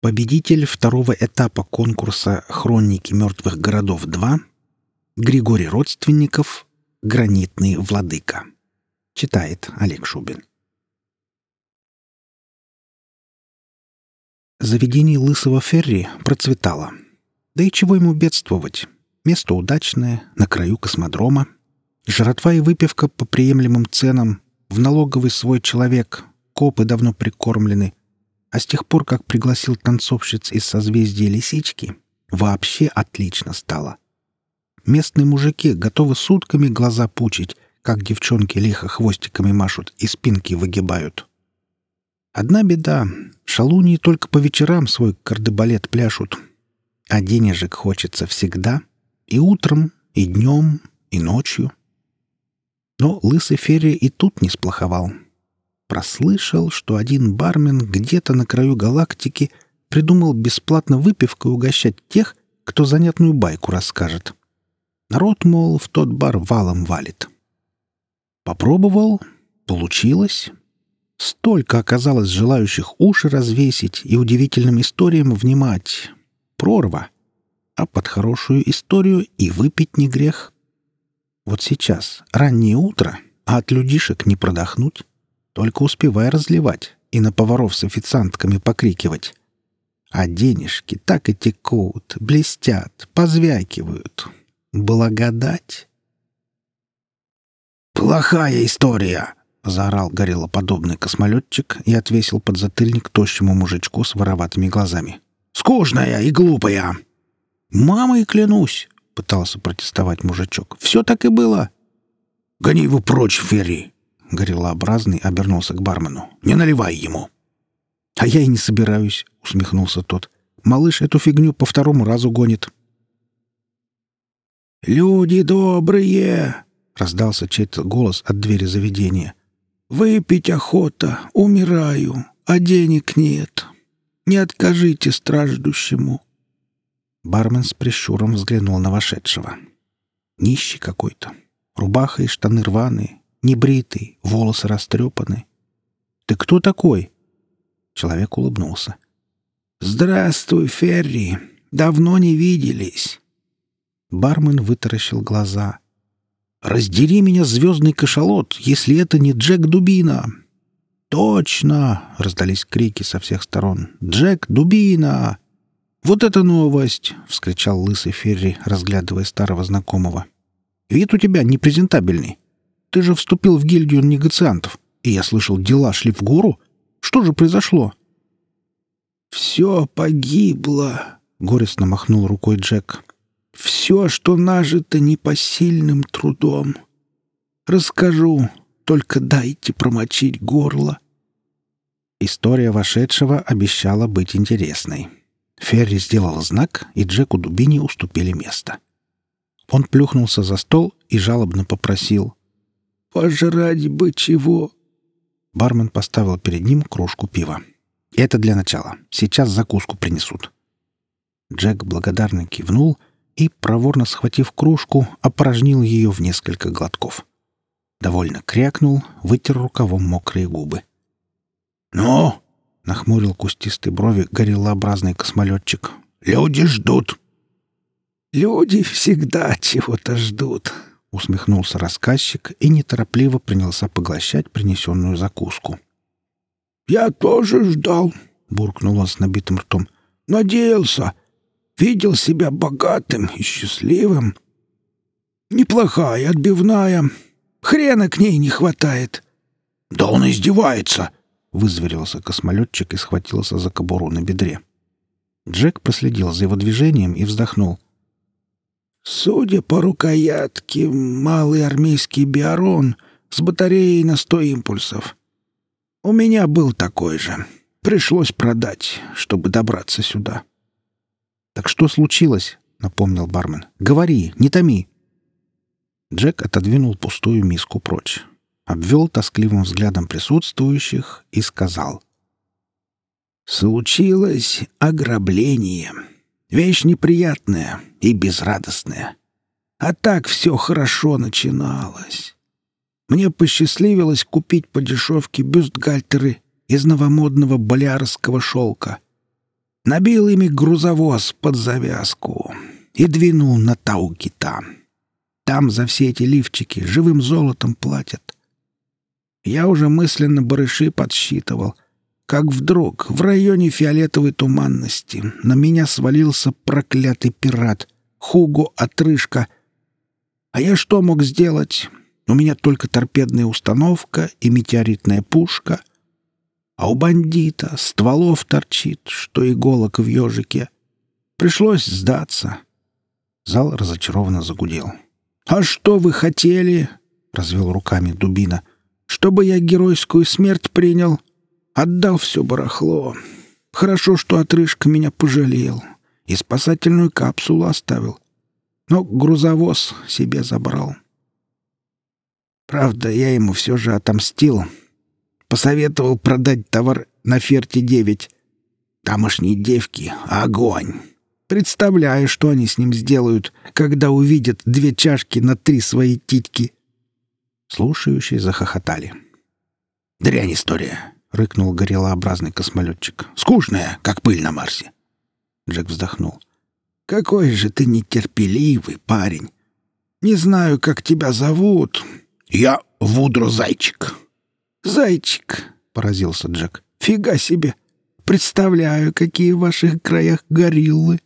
Победитель второго этапа конкурса «Хроники мертвых городов-2» Григорий Родственников «Гранитный владыка». Читает Олег Шубин. Заведение Лысого Ферри процветало. Да и чего ему бедствовать? Место удачное, на краю космодрома. Жратва и выпивка по приемлемым ценам. В налоговый свой человек. Копы давно прикормлены. А с тех пор, как пригласил танцовщиц из созвездия Лисички, вообще отлично стало. Местные мужики готовы сутками глаза пучить, как девчонки лихо хвостиками машут и спинки выгибают. Одна беда — шалуньи только по вечерам свой кардебалет пляшут. А денежек хочется всегда, и утром, и днем, и ночью. Но лысый Ферри и тут не сплоховал — прослышал, что один бармен где-то на краю галактики придумал бесплатно выпивкой угощать тех, кто занятную байку расскажет. Народ, мол, в тот бар валом валит. Попробовал, получилось. Столько оказалось желающих уши развесить и удивительным историям внимать. Прорва. А под хорошую историю и выпить не грех. Вот сейчас, раннее утро, а от людишек не продохнуть. Только успевай разливать и на поваров с официантками покрикивать. А денежки так и текут, блестят, позвякивают. Благодать. «Плохая история!» — заорал гориллоподобный космолетчик и отвесил подзатыльник тощему мужичку с вороватыми глазами. «Скучная и глупая!» «Мамой клянусь!» — пытался протестовать мужичок. «Все так и было!» «Гони его прочь, Ферри!» Гориллообразный обернулся к бармену. «Не наливай ему!» «А я и не собираюсь», — усмехнулся тот. «Малыш эту фигню по второму разу гонит». «Люди добрые!» — раздался чей-то голос от двери заведения. «Выпить охота, умираю, а денег нет. Не откажите страждущему». Бармен с прищуром взглянул на вошедшего. Нищий какой-то. Рубаха и штаны рваные, небритый, волосы растрепаны. «Ты кто такой?» Человек улыбнулся. «Здравствуй, Ферри. Давно не виделись». Бармен вытаращил глаза. «Раздери меня, звездный кашалот, если это не Джек Дубина!» «Точно!» — раздались крики со всех сторон. «Джек Дубина!» «Вот это новость!» — вскричал лысый Ферри, разглядывая старого знакомого. «Вид у тебя непрезентабельный. Ты же вступил в гильдию негациантов, и я слышал, дела шли в гору. Что же произошло?» «Все погибло», — горестно махнул рукой Джек. «Все, что нажито непосильным трудом. Расскажу, только дайте промочить горло». История вошедшего обещала быть интересной. Ферри сделал знак, и Джеку Дубине уступили место. Он плюхнулся за стол и жалобно попросил. Пожрать бы чего!» Бармен поставил перед ним кружку пива. «Это для начала. Сейчас закуску принесут». Джек благодарно кивнул и, проворно схватив кружку, опорожнил ее в несколько глотков. Довольно крякнул, вытер рукавом мокрые губы. «Ну?» — нахмурил кустистые брови гориллообразный космолетчик. «Люди ждут». «Люди всегда чего-то ждут», — усмехнулся рассказчик и неторопливо принялся поглощать принесенную закуску. «Я тоже ждал», — буркнул он с набитым ртом. «Надеялся. Видел себя богатым и счастливым. Неплохая, отбивная. Хрена к ней не хватает». «Да он издевается!» — вызверился космолетчик и схватился за кобуру на бедре. Джек проследил за его движением и вздохнул. Судя по рукоятке, малый армейский биарон с батареей на сто импульсов. У меня был такой же. Пришлось продать, чтобы добраться сюда. «Так что случилось?» — напомнил бармен. «Говори, не томи». Джек отодвинул пустую миску прочь, обвел тоскливым взглядом присутствующих и сказал. «Случилось ограбление». Вещь неприятная и безрадостная. А так все хорошо начиналось. Мне посчастливилось купить по дешевке бюстгальтеры из новомодного болярского шелка. Набил ими грузовоз под завязку и двинул на Таукита. Там за все эти лифчики живым золотом платят. Я уже мысленно барыши подсчитывал, как вдруг в районе фиолетовой туманности на меня свалился проклятый пират Хуго Отрыжка. А я что мог сделать? У меня только торпедная установка и метеоритная пушка, а у бандита стволов торчит, что иголок в ежике. Пришлось сдаться. Зал разочарованно загудел. «А что вы хотели?» — развел руками Дубина. «Чтобы я геройскую смерть принял. Отдал все барахло. Хорошо, что отрыжка меня пожалел и спасательную капсулу оставил. Но грузовоз себе забрал. Правда, я ему все же отомстил. Посоветовал продать товар на Ферте-9. Тамошние девки — огонь. Представляю, что они с ним сделают, когда увидят две чашки на три свои титьки. Слушающие захохотали. «Дрянь история», — рыкнул горелообразный космолетчик. «Скучная, как пыль на Марсе». Джек вздохнул. «Какой же ты нетерпеливый парень! Не знаю, как тебя зовут, «Я Вудро Зайчик». «Зайчик», — поразился Джек. «Фига себе! Представляю, какие в ваших краях гориллы!»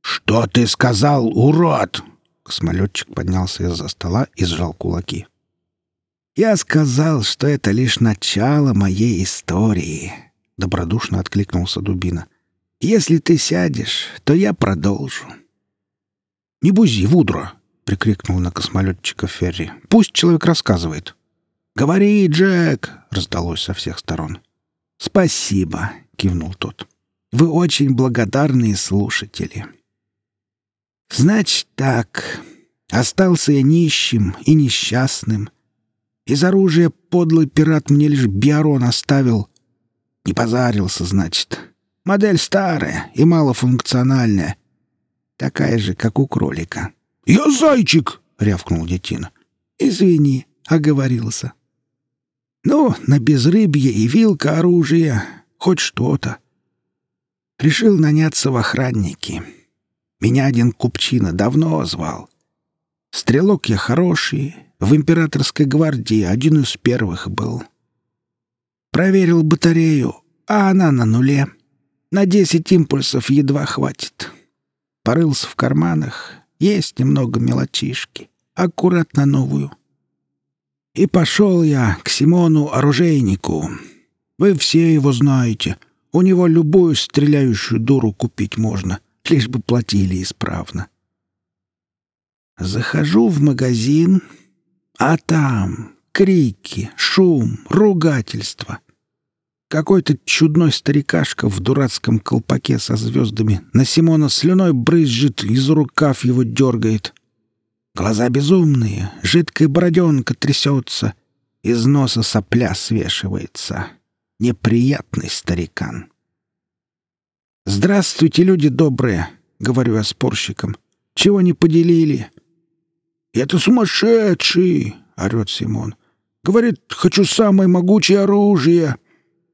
«Что ты сказал, урод?» Космолетчик поднялся из-за стола и сжал кулаки. «Я сказал, что это лишь начало моей истории», — добродушно откликнулся Дубина. «Если ты сядешь, то я продолжу». «Не бузи, Вудро!» прикрикнул на космолетчика Ферри. «Пусть человек рассказывает». «Говори, Джек!» — раздалось со всех сторон. «Спасибо!» — кивнул тот. «Вы очень благодарные слушатели». «Значит так. Остался я нищим и несчастным. Из оружия подлый пират мне лишь биорон оставил. Не позарился, значит. Модель старая и малофункциональная. Такая же, как у кролика. «Я зайчик!» — рявкнул детина. «Извини, оговорился». «Ну, на безрыбье и вилка оружия. Хоть что-то». Решил наняться в охранники. Меня один купчина давно звал. Стрелок я хороший, в императорской гвардии один из первых был. Проверил батарею, а она на нуле. На десять импульсов едва хватит. Порылся в карманах, есть немного мелочишки. Аккуратно новую. И пошел я к Симону-оружейнику. Вы все его знаете. У него любую стреляющую дуру купить можно, лишь бы платили исправно. Захожу в магазин, а там крики, шум, ругательство. Какой-то чудной старикашка в дурацком колпаке со звездами на Симона слюной брызжет, из рукав его дергает. Глаза безумные, жидкая бороденка трясется, из носа сопля свешивается. Неприятный старикан. «Здравствуйте, люди добрые!» — говорю я спорщикам. «Чего не поделили?» «Это сумасшедший!» — орет Симон. «Говорит, хочу самое могучее оружие!»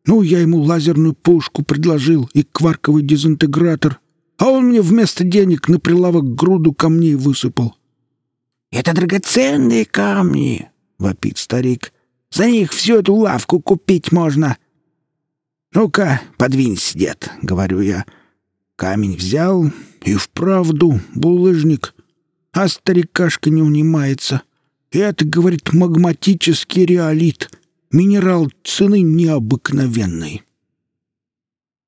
Ну, я ему лазерную пушку предложил и кварковый дезинтегратор, а он мне вместо денег на прилавок груду камней высыпал. «Это драгоценные камни!» — вопит старик. «За них всю эту лавку купить можно!» «Ну-ка, подвинься, дед», — говорю я. Камень взял и вправду булыжник, а старикашка не унимается. Это, говорит, магматический реолит — Минерал цены необыкновенной.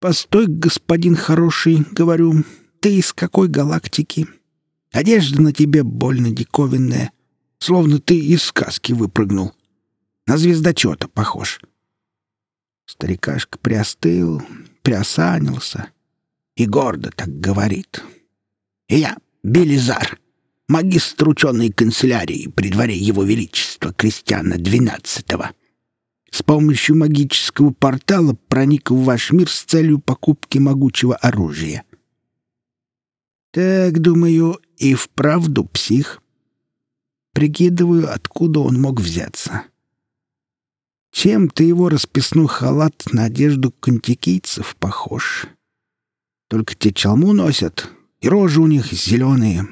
«Постой, господин хороший», — говорю, — «ты из какой галактики? Одежда на тебе больно диковинная, словно ты из сказки выпрыгнул. На звездочета похож». Старикашка приостыл, приосанился и гордо так говорит. «И я, Белизар, магистр ученой канцелярии при дворе Его Величества Кристиана XII, с помощью магического портала проник в ваш мир с целью покупки могучего оружия. Так, думаю, и вправду псих. Прикидываю, откуда он мог взяться. Чем-то его расписной халат на одежду контикийцев похож. Только те чалму носят, и рожи у них зеленые.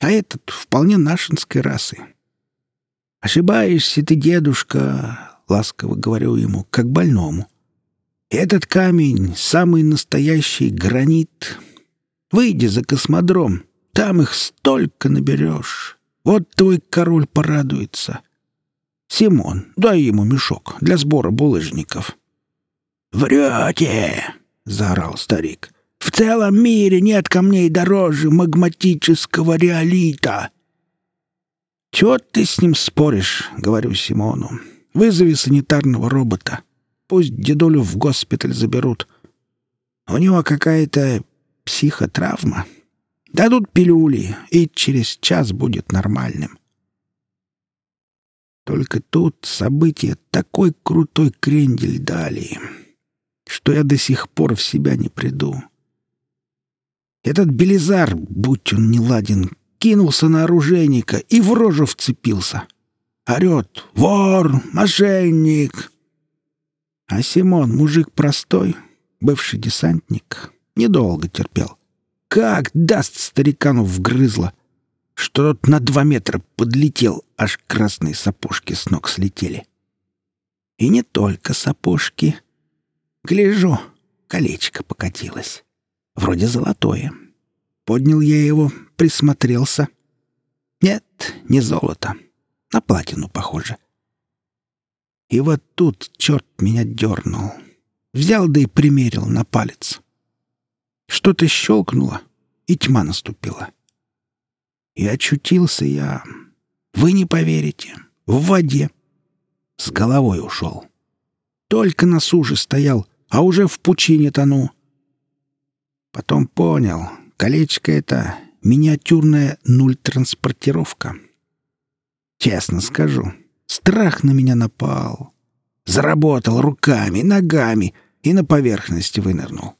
А этот вполне нашинской расы. «Ошибаешься ты, дедушка», — ласково говорю ему, как больному. «Этот камень — самый настоящий гранит. Выйди за космодром, там их столько наберешь. Вот твой король порадуется. Симон, дай ему мешок для сбора булыжников». «Врете!» — заорал старик. «В целом мире нет камней дороже магматического реолита!» «Чего ты с ним споришь?» — говорю Симону. «Вызови санитарного робота. Пусть дедулю в госпиталь заберут. У него какая-то психотравма. Дадут пилюли, и через час будет нормальным». Только тут события такой крутой крендель дали что я до сих пор в себя не приду. Этот Белизар, будь он неладен, кинулся на оружейника и в рожу вцепился. Орет «Вор! Мошенник!» А Симон, мужик простой, бывший десантник, недолго терпел. Как даст старикану вгрызло, что тот на два метра подлетел, аж красные сапожки с ног слетели. И не только сапожки — Гляжу, колечко покатилось. Вроде золотое. Поднял я его, присмотрелся. Нет, не золото. На платину похоже. И вот тут черт меня дернул. Взял да и примерил на палец. Что-то щелкнуло, и тьма наступила. И очутился я, вы не поверите, в воде. С головой ушел. Только на суше стоял, а уже в пучине тону. Потом понял, колечко — это миниатюрная нуль-транспортировка. Честно скажу, страх на меня напал. Заработал руками, ногами и на поверхности вынырнул.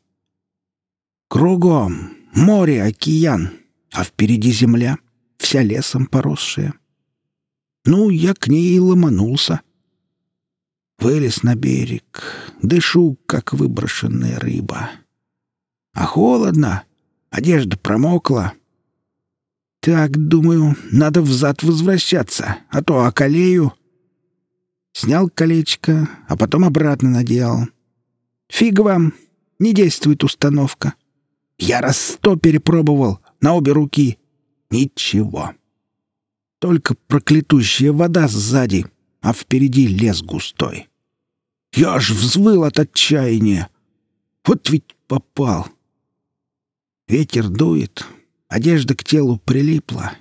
Кругом море, океан, а впереди земля, вся лесом поросшая. Ну, я к ней и ломанулся. Вылез на берег, дышу, как выброшенная рыба. А холодно, одежда промокла. Так, думаю, надо взад возвращаться, а то околею. Снял колечко, а потом обратно надел. Фиг вам, не действует установка. Я раз сто перепробовал на обе руки. Ничего. Только проклятущая вода сзади, а впереди лес густой. Я аж взвыл от отчаяния. Вот ведь попал. Ветер дует, одежда к телу прилипла,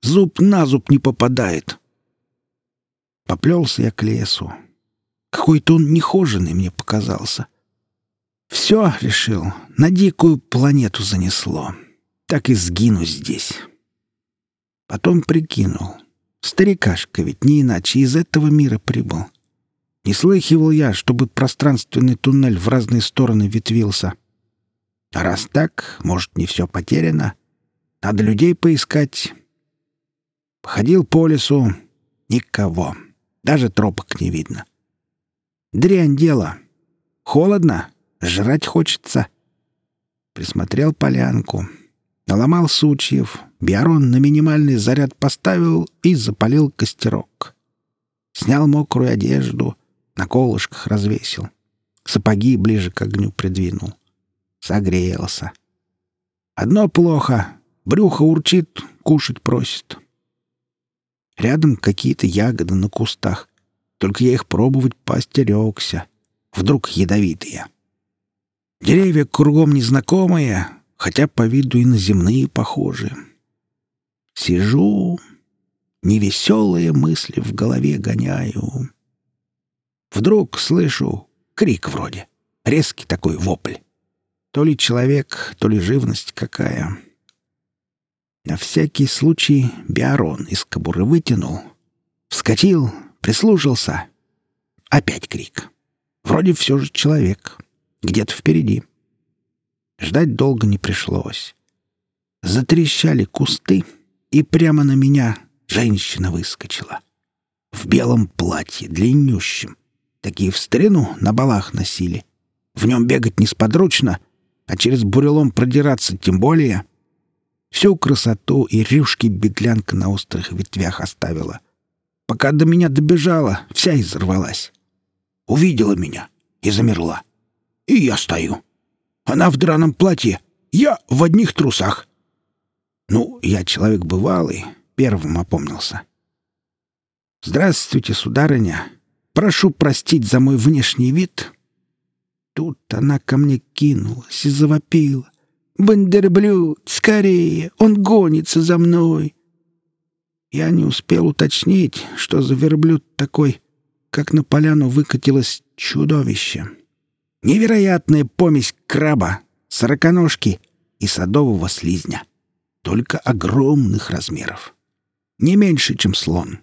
зуб на зуб не попадает. Поплелся я к лесу. Какой-то он нехоженный мне показался. Все, решил, на дикую планету занесло. Так и сгину здесь. Потом прикинул. Старикашка ведь не иначе из этого мира прибыл. Не слыхивал я, чтобы пространственный туннель в разные стороны ветвился. А раз так, может, не все потеряно. Надо людей поискать. Походил по лесу. Никого. Даже тропок не видно. Дрянь дело. Холодно. Жрать хочется. Присмотрел полянку. Наломал сучьев. Биарон на минимальный заряд поставил и запалил костерок. Снял мокрую одежду — на колышках развесил. Сапоги ближе к огню придвинул. Согрелся. Одно плохо. Брюхо урчит, кушать просит. Рядом какие-то ягоды на кустах. Только я их пробовать поостерегся. Вдруг ядовитые. Деревья кругом незнакомые, хотя по виду и на земные похожи. Сижу, невеселые мысли в голове гоняю. Вдруг слышу крик вроде. Резкий такой вопль. То ли человек, то ли живность какая. На всякий случай Биарон из кобуры вытянул. Вскочил, прислушался. Опять крик. Вроде все же человек. Где-то впереди. Ждать долго не пришлось. Затрещали кусты, и прямо на меня женщина выскочила. В белом платье, длиннющем, Такие в старину на балах носили. В нем бегать несподручно. А через бурелом продираться тем более. Всю красоту и рюшки беглянка на острых ветвях оставила. Пока до меня добежала, вся изорвалась. Увидела меня и замерла. И я стою. Она в драном платье, я в одних трусах. Ну, я человек бывалый, первым опомнился. «Здравствуйте, сударыня. Прошу простить за мой внешний вид». Тут она ко мне кинулась и завопила. «Бандерблюд, скорее! Он гонится за мной!» Я не успел уточнить, что за верблюд такой, как на поляну выкатилось чудовище. Невероятная помесь краба, сороконожки и садового слизня. Только огромных размеров. Не меньше, чем слон.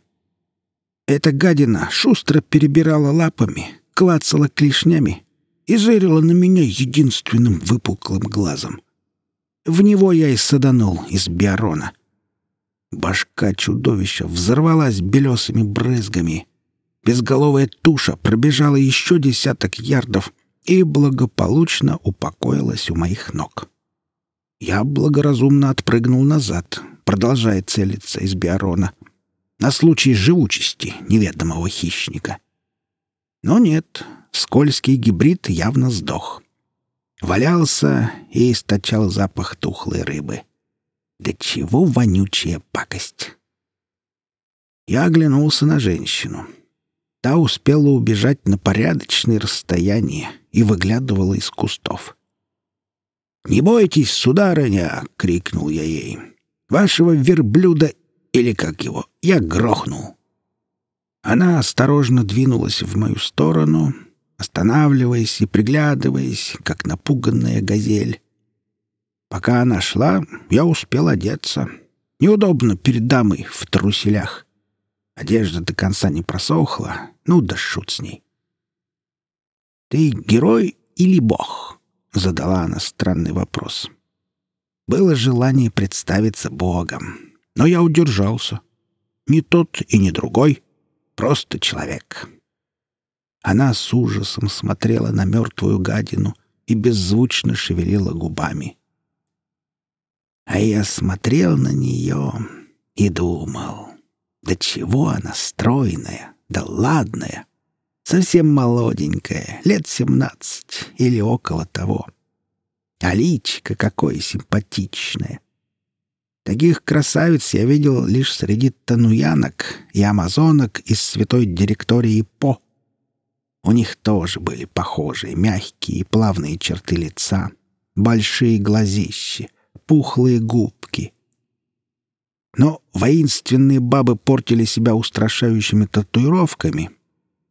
Эта гадина шустро перебирала лапами, клацала клешнями и зырила на меня единственным выпуклым глазом. В него я и саданул из биорона. Башка чудовища взорвалась белесыми брызгами. Безголовая туша пробежала еще десяток ярдов и благополучно упокоилась у моих ног. Я благоразумно отпрыгнул назад, продолжая целиться из биорона, на случай живучести неведомого хищника. Но нет, скользкий гибрид явно сдох. Валялся и источал запах тухлой рыбы. Да чего вонючая пакость! Я оглянулся на женщину. Та успела убежать на порядочное расстояние и выглядывала из кустов. «Не бойтесь, сударыня!» — крикнул я ей. «Вашего верблюда, или как его, я грохнул!» Она осторожно двинулась в мою сторону, останавливаясь и приглядываясь, как напуганная газель. Пока она шла, я успел одеться. Неудобно перед дамой в труселях. Одежда до конца не просохла, ну да шут с ней. «Ты герой или бог?» — задала она странный вопрос. Было желание представиться богом, но я удержался. Не тот и не другой, просто человек. Она с ужасом смотрела на мертвую гадину и беззвучно шевелила губами. А я смотрел на нее и думал, да чего она стройная, да ладная, совсем молоденькая, лет семнадцать или около того. А личико какое симпатичное. Таких красавиц я видел лишь среди тануянок и амазонок из святой директории По. У них тоже были похожие, мягкие и плавные черты лица, большие глазищи, пухлые губки. Но воинственные бабы портили себя устрашающими татуировками,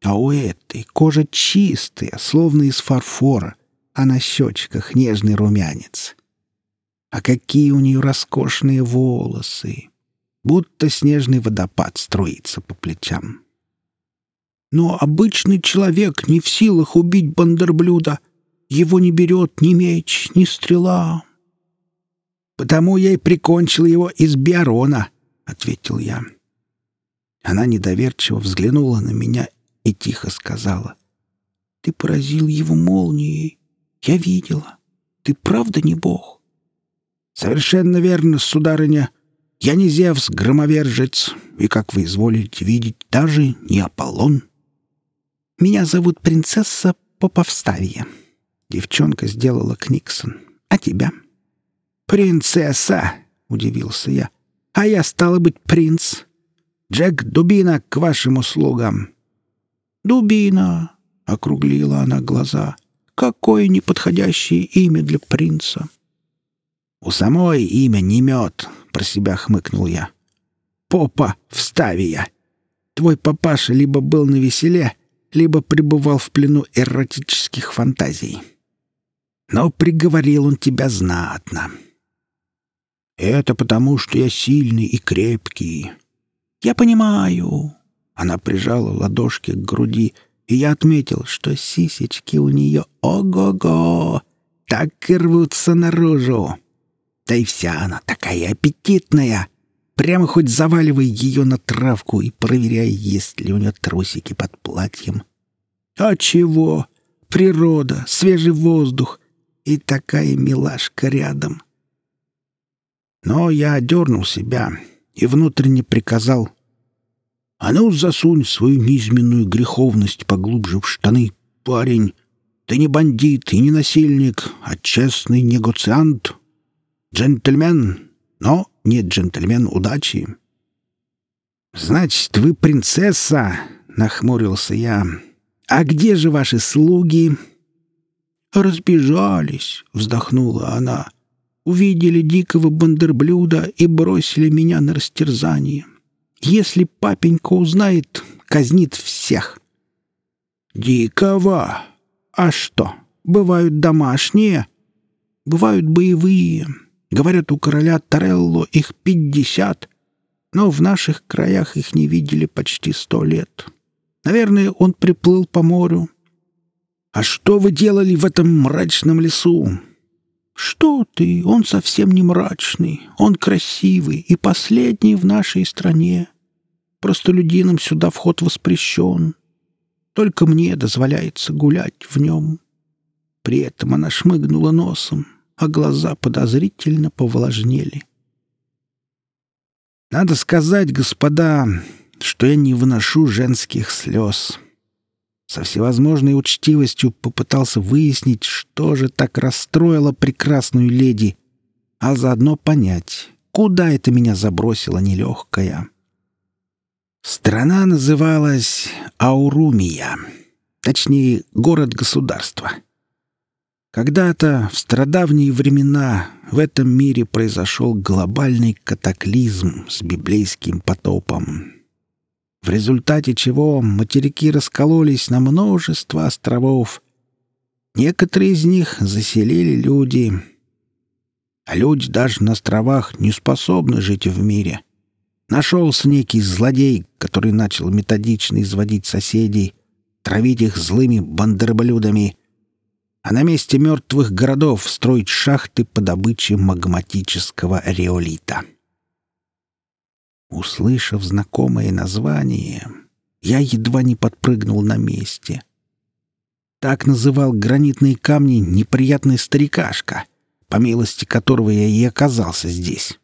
а у этой кожа чистая, словно из фарфора, а на щечках нежный румянец. А какие у нее роскошные волосы! Будто снежный водопад струится по плечам. Но обычный человек не в силах убить бандерблюда. Его не берет ни меч, ни стрела. «Потому я и прикончил его из Биарона», — ответил я. Она недоверчиво взглянула на меня и тихо сказала. «Ты поразил его молнией. Я видела. Ты правда не бог?» «Совершенно верно, сударыня. Я не Зевс, громовержец, и, как вы изволите видеть, даже не Аполлон». «Меня зовут принцесса Поповставия». Девчонка сделала Книксон. «А тебя?» «Принцесса!» — удивился я. «А я, стала быть, принц. Джек Дубина к вашим услугам». «Дубина!» — округлила она глаза. «Какое неподходящее имя для принца!» «У самой имя не мед», — про себя хмыкнул я. «Попа вставия. Твой папаша либо был на веселе, либо пребывал в плену эротических фантазий. Но приговорил он тебя знатно. Это потому, что я сильный и крепкий. Я понимаю. Она прижала ладошки к груди, и я отметил, что сисечки у нее ого-го, так и рвутся наружу. Да и вся она такая аппетитная. Прямо хоть заваливай ее на травку и проверяй, есть ли у нее трусики под платьем. А чего? Природа, свежий воздух. и такая милашка рядом. Но я одернул себя и внутренне приказал «А ну, засунь свою низменную греховность поглубже в штаны, парень. Ты не бандит и не насильник, а честный негоциант. Джентльмен, но не джентльмен удачи». «Значит, вы принцесса?» — нахмурился я. «А где же ваши слуги?» «Разбежались», — вздохнула она. «Увидели дикого бандерблюда и бросили меня на растерзание. Если папенька узнает, казнит всех». «Дикого? А что, бывают домашние?» «Бывают боевые. Говорят, у короля Торелло их пятьдесят, но в наших краях их не видели почти сто лет. Наверное, он приплыл по морю, «А что вы делали в этом мрачном лесу?» «Что ты? Он совсем не мрачный. Он красивый и последний в нашей стране. Простолюдинам сюда вход воспрещен. Только мне дозволяется гулять в нем». При этом она шмыгнула носом, а глаза подозрительно повлажнели. «Надо сказать, господа, что я не выношу женских слез» со всевозможной учтивостью попытался выяснить, что же так расстроило прекрасную леди, а заодно понять, куда это меня забросило нелегкая. Страна называлась Аурумия, точнее, город-государство. Когда-то, в страдавние времена, в этом мире произошел глобальный катаклизм с библейским потопом в результате чего материки раскололись на множество островов. Некоторые из них заселили люди, а люди даже на островах не способны жить в мире. Нашелся некий злодей, который начал методично изводить соседей, травить их злыми бандерблюдами, а на месте мертвых городов строить шахты по добыче магматического реолита. Услышав знакомое название, я едва не подпрыгнул на месте. Так называл гранитные камни неприятный старикашка, по милости которого я и оказался здесь.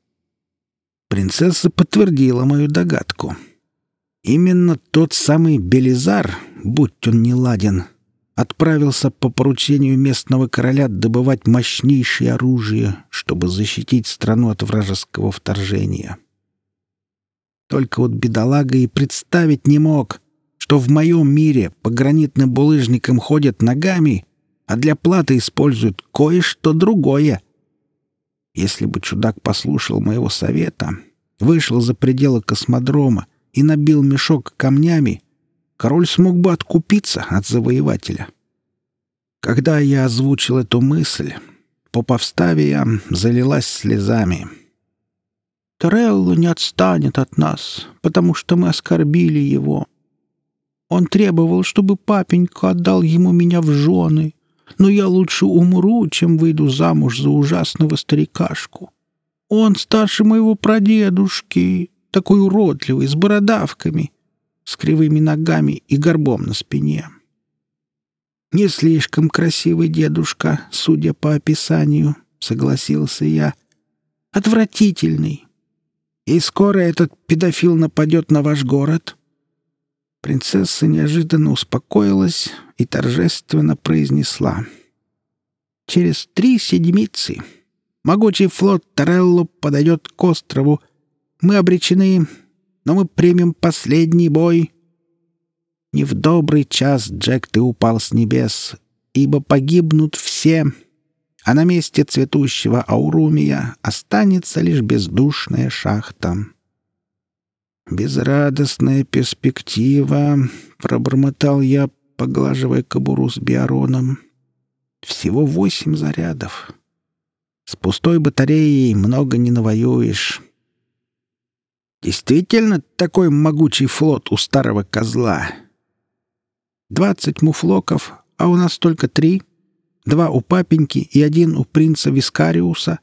Принцесса подтвердила мою догадку. Именно тот самый Белизар, будь он не ладен, отправился по поручению местного короля добывать мощнейшее оружие, чтобы защитить страну от вражеского вторжения. Только вот бедолага и представить не мог, что в моем мире по гранитным булыжникам ходят ногами, а для платы используют кое-что другое. Если бы чудак послушал моего совета, вышел за пределы космодрома и набил мешок камнями, король смог бы откупиться от завоевателя. Когда я озвучил эту мысль, Поповставия залилась слезами — Торелло не отстанет от нас, потому что мы оскорбили его. Он требовал, чтобы папенька отдал ему меня в жены, но я лучше умру, чем выйду замуж за ужасного старикашку. Он старше моего прадедушки, такой уродливый, с бородавками, с кривыми ногами и горбом на спине. Не слишком красивый дедушка, судя по описанию, согласился я. Отвратительный, и скоро этот педофил нападет на ваш город?» Принцесса неожиданно успокоилась и торжественно произнесла. «Через три седмицы могучий флот Торелло подойдет к острову. Мы обречены, но мы примем последний бой. Не в добрый час, Джек, ты упал с небес, ибо погибнут все» а на месте цветущего аурумия останется лишь бездушная шахта. «Безрадостная перспектива», — пробормотал я, поглаживая кобуру с биароном. «Всего восемь зарядов. С пустой батареей много не навоюешь». «Действительно такой могучий флот у старого козла?» «Двадцать муфлоков, а у нас только три», Два у папеньки и один у принца Вискариуса.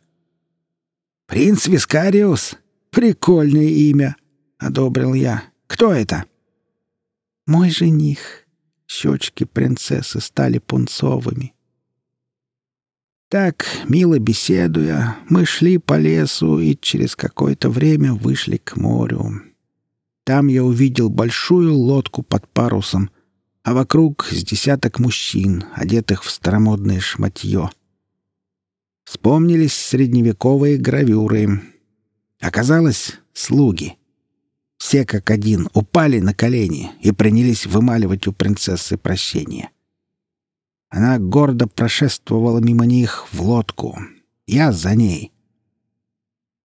«Принц Вискариус? Прикольное имя!» — одобрил я. «Кто это?» «Мой жених». Щечки принцессы стали пунцовыми. Так, мило беседуя, мы шли по лесу и через какое-то время вышли к морю. Там я увидел большую лодку под парусом, а вокруг с десяток мужчин, одетых в старомодное шматье. Вспомнились средневековые гравюры. Оказалось, слуги. Все как один упали на колени и принялись вымаливать у принцессы прощение. Она гордо прошествовала мимо них в лодку. Я за ней.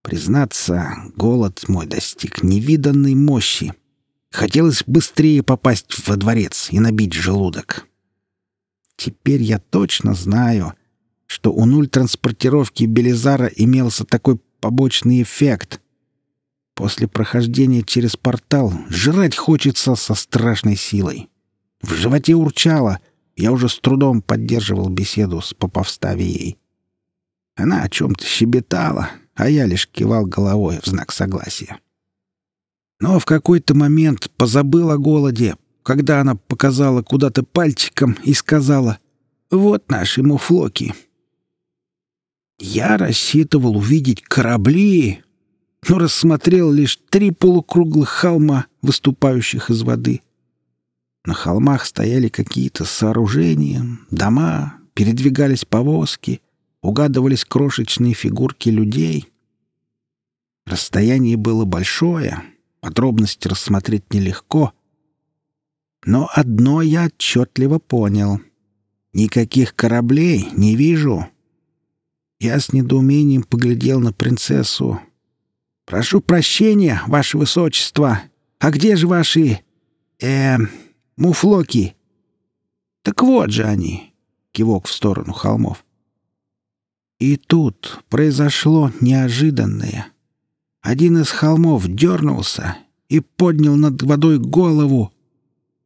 Признаться, голод мой достиг невиданной мощи. Хотелось быстрее попасть во дворец и набить желудок. Теперь я точно знаю, что у нуль транспортировки Белизара имелся такой побочный эффект. После прохождения через портал жрать хочется со страшной силой. В животе урчало — я уже с трудом поддерживал беседу с Поповставией. Она о чем-то щебетала, а я лишь кивал головой в знак согласия. Но в какой-то момент позабыл о голоде, когда она показала куда-то пальчиком и сказала «Вот наши муфлоки». Я рассчитывал увидеть корабли, но рассмотрел лишь три полукруглых холма, выступающих из воды — на холмах стояли какие-то сооружения, дома, передвигались повозки, угадывались крошечные фигурки людей. Расстояние было большое, подробности рассмотреть нелегко. Но одно я отчетливо понял. Никаких кораблей не вижу. Я с недоумением поглядел на принцессу. «Прошу прощения, ваше высочество. А где же ваши... э Муфлоки!» «Так вот же они!» — кивок в сторону холмов. И тут произошло неожиданное. Один из холмов дернулся и поднял над водой голову.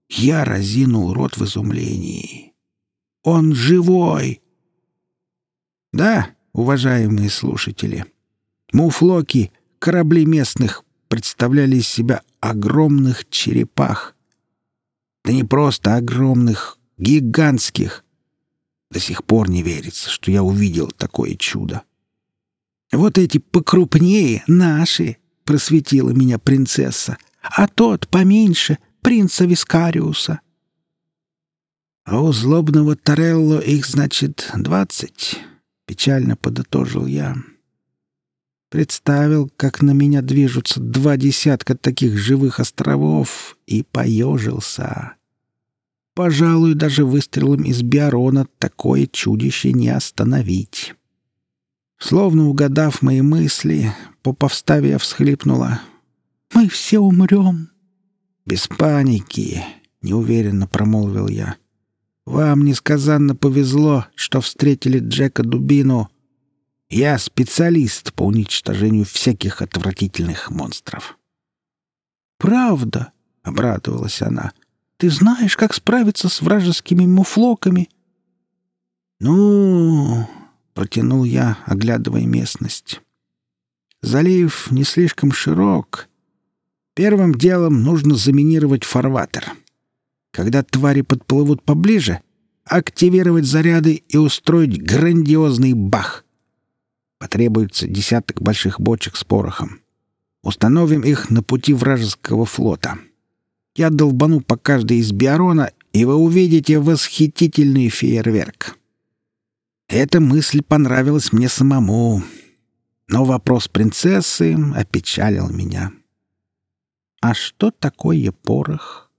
Я разинул рот в изумлении. «Он живой!» Да, уважаемые слушатели, муфлоки, корабли местных, представляли из себя огромных черепах, да не просто огромных, гигантских. До сих пор не верится, что я увидел такое чудо. Вот эти покрупнее наши, просветила меня принцесса, а тот поменьше принца Вискариуса. А у злобного Торелло их, значит, двадцать, печально подытожил я. Представил, как на меня движутся два десятка таких живых островов, и поежился. Пожалуй, даже выстрелом из биорона такое чудище не остановить. Словно угадав мои мысли, Поповставия всхлипнула. «Мы все умрем». «Без паники», — неуверенно промолвил я. «Вам несказанно повезло, что встретили Джека Дубину, я специалист по уничтожению всяких отвратительных монстров. «Правда?» — обрадовалась она. «Ты знаешь, как справиться с вражескими муфлоками?» «Ну...» — протянул я, оглядывая местность. «Залив не слишком широк. Первым делом нужно заминировать фарватер. Когда твари подплывут поближе, активировать заряды и устроить грандиозный бах. Потребуется десяток больших бочек с порохом. Установим их на пути вражеского флота. Я долбану по каждой из биорона, и вы увидите восхитительный фейерверк. Эта мысль понравилась мне самому. Но вопрос принцессы опечалил меня. А что такое порох?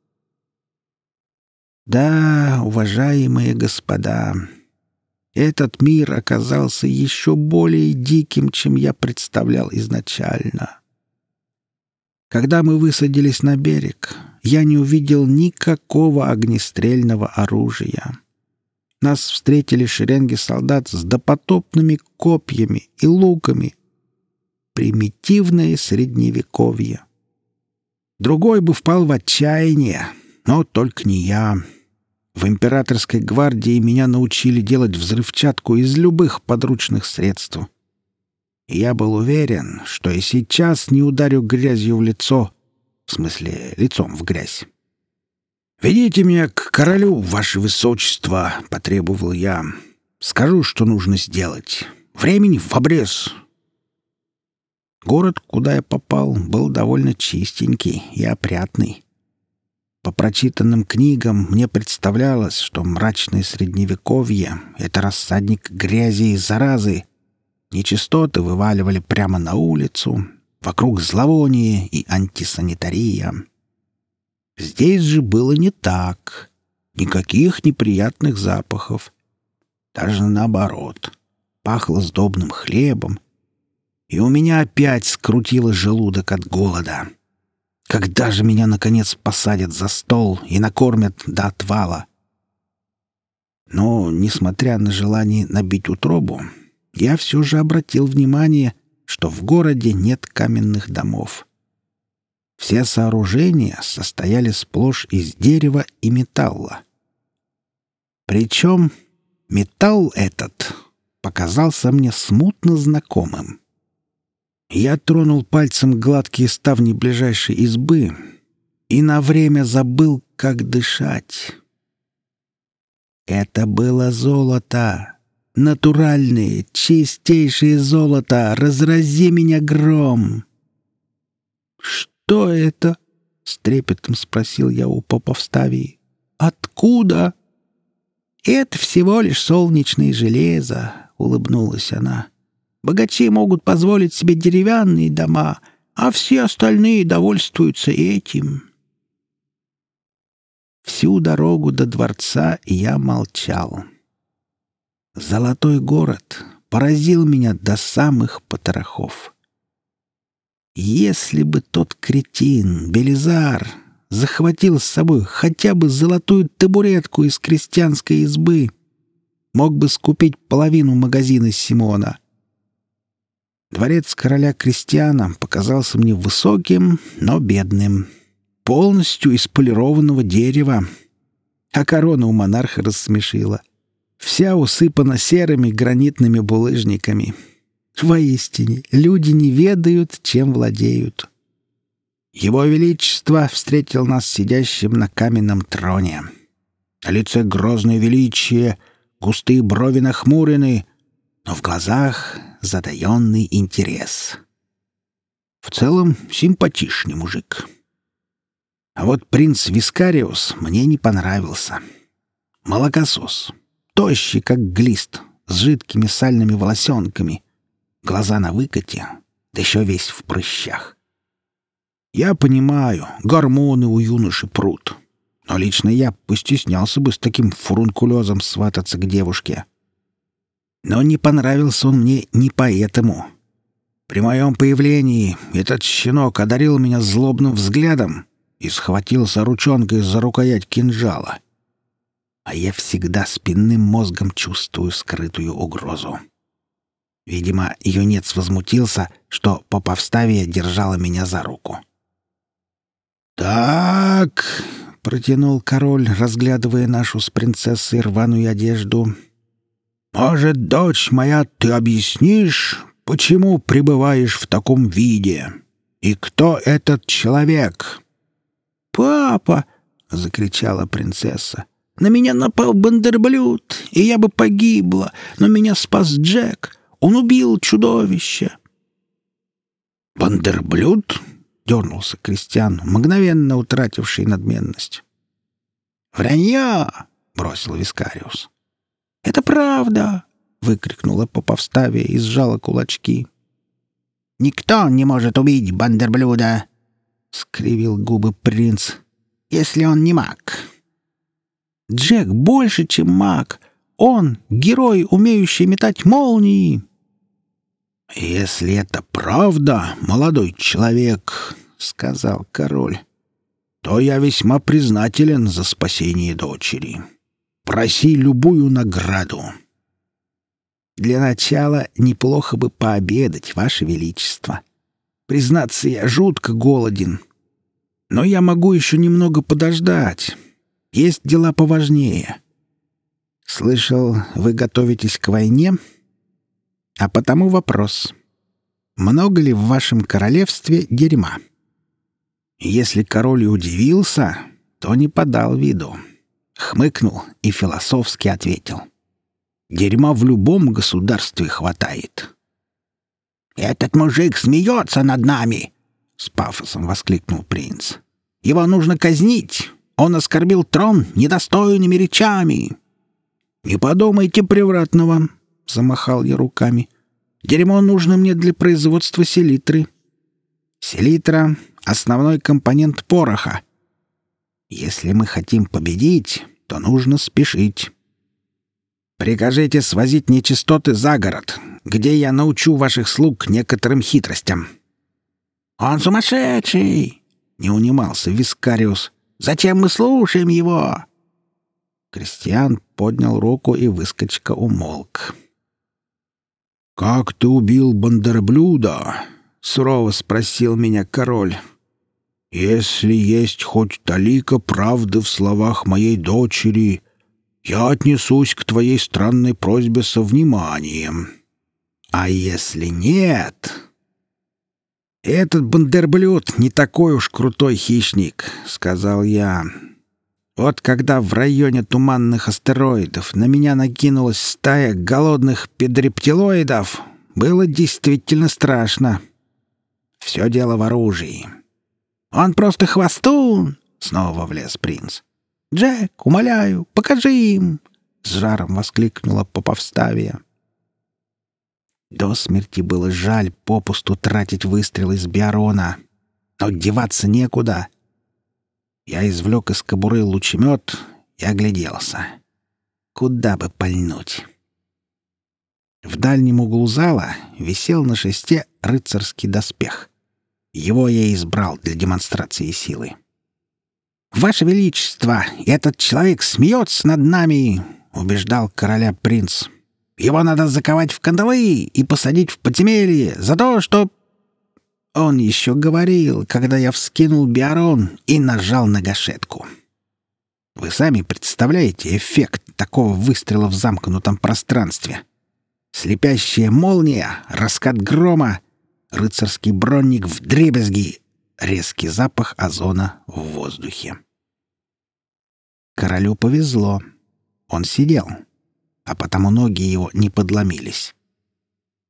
Да, уважаемые господа, этот мир оказался еще более диким, чем я представлял изначально. Когда мы высадились на берег, я не увидел никакого огнестрельного оружия. Нас встретили шеренги солдат с допотопными копьями и луками. Примитивное средневековье. Другой бы впал в отчаяние, но только не я. В императорской гвардии меня научили делать взрывчатку из любых подручных средств. Я был уверен, что и сейчас не ударю грязью в лицо, в смысле, лицом в грязь. «Ведите меня к королю, ваше высочество», — потребовал я. Скажу, что нужно сделать. Времени в обрез. Город, куда я попал, был довольно чистенький и опрятный. По прочитанным книгам мне представлялось, что мрачное средневековье — это рассадник грязи и заразы. Нечистоты вываливали прямо на улицу, вокруг зловоние и антисанитария. Здесь же было не так. Никаких неприятных запахов. Даже наоборот. Пахло сдобным хлебом. И у меня опять скрутило желудок от голода. Когда же меня, наконец, посадят за стол и накормят до отвала? Но, несмотря на желание набить утробу, я все же обратил внимание, что в городе нет каменных домов. Все сооружения состояли сплошь из дерева и металла. Причем металл этот показался мне смутно знакомым. Я тронул пальцем гладкие ставни ближайшей избы и на время забыл, как дышать. Это было золото, натуральное, чистейшее золото, разрази меня гром. «Что это?» — с трепетом спросил я у Поповставии. «Откуда?» «Это всего лишь солнечное железо», — улыбнулась она. Богачи могут позволить себе деревянные дома, а все остальные довольствуются этим. Всю дорогу до дворца я молчал. Золотой город поразил меня до самых потрохов. Если бы тот кретин, Белизар, захватил с собой хотя бы золотую табуретку из крестьянской избы, мог бы скупить половину магазина Симона — Дворец короля Кристиана показался мне высоким, но бедным, полностью из полированного дерева, а корона у монарха рассмешила. Вся усыпана серыми гранитными булыжниками. Воистине, люди не ведают, чем владеют. Его Величество встретил нас сидящим на каменном троне. На лице грозное величие, густые брови нахмурены, но в глазах затаенный интерес. В целом, симпатичный мужик. А вот принц Вискариус мне не понравился. Молокосос. Тощий, как глист, с жидкими сальными волосенками. Глаза на выкате, да еще весь в прыщах. Я понимаю, гормоны у юноши прут. Но лично я постеснялся бы с таким фурункулезом свататься к девушке. Но не понравился он мне не поэтому. При моем появлении этот щенок одарил меня злобным взглядом и схватился ручонкой за рукоять кинжала. А я всегда спинным мозгом чувствую скрытую угрозу. Видимо, юнец возмутился, что Поповставия держала меня за руку. «Так», — протянул король, разглядывая нашу с принцессой рваную одежду, может, дочь моя, ты объяснишь, почему пребываешь в таком виде? И кто этот человек?» «Папа!» — закричала принцесса. «На меня напал бандерблюд, и я бы погибла, но меня спас Джек. Он убил чудовище». «Бандерблюд?» — дернулся Кристиан, мгновенно утративший надменность. «Вранье!» — бросил Вискариус. «Это правда!» — выкрикнула Поповставия и сжала кулачки. «Никто не может убить Бандерблюда!» — скривил губы принц. «Если он не маг!» «Джек больше, чем маг! Он — герой, умеющий метать молнии!» «Если это правда, молодой человек, — сказал король, — то я весьма признателен за спасение дочери». Проси любую награду. Для начала неплохо бы пообедать, Ваше Величество. Признаться, я жутко голоден. Но я могу еще немного подождать. Есть дела поважнее. Слышал, вы готовитесь к войне? А потому вопрос. Много ли в вашем королевстве дерьма? Если король удивился, то не подал виду хмыкнул и философски ответил. Дерьма в любом государстве хватает. «Этот мужик смеется над нами!» — с пафосом воскликнул принц. «Его нужно казнить! Он оскорбил трон недостойными речами!» «Не подумайте превратного!» — замахал я руками. «Дерьмо нужно мне для производства селитры». «Селитра — основной компонент пороха. Если мы хотим победить, то нужно спешить. Прикажите свозить нечистоты за город, где я научу ваших слуг некоторым хитростям». «Он сумасшедший!» — не унимался Вискариус. «Зачем мы слушаем его?» Кристиан поднял руку, и выскочка умолк. «Как ты убил Бандерблюда?» — сурово спросил меня король. «Если есть хоть талика правды в словах моей дочери, я отнесусь к твоей странной просьбе со вниманием. А если нет...» «Этот бандерблюд не такой уж крутой хищник», — сказал я. Вот когда в районе туманных астероидов на меня накинулась стая голодных педрептилоидов, было действительно страшно. Все дело в оружии. «Он просто хвостун!» — снова влез принц. «Джек, умоляю, покажи им!» — с жаром воскликнула Поповставия. До смерти было жаль попусту тратить выстрелы из биорона. Но деваться некуда. Я извлек из кобуры лучемет и огляделся. Куда бы пальнуть? В дальнем углу зала висел на шесте рыцарский доспех. Его я избрал для демонстрации силы. «Ваше Величество, этот человек смеется над нами!» — убеждал короля принц. «Его надо заковать в кандалы и посадить в подземелье за то, что он еще говорил, когда я вскинул биарон и нажал на гашетку. Вы сами представляете эффект такого выстрела в замкнутом пространстве. Слепящая молния, раскат грома, рыцарский бронник в дребезги, резкий запах озона в воздухе. Королю повезло. Он сидел, а потому ноги его не подломились.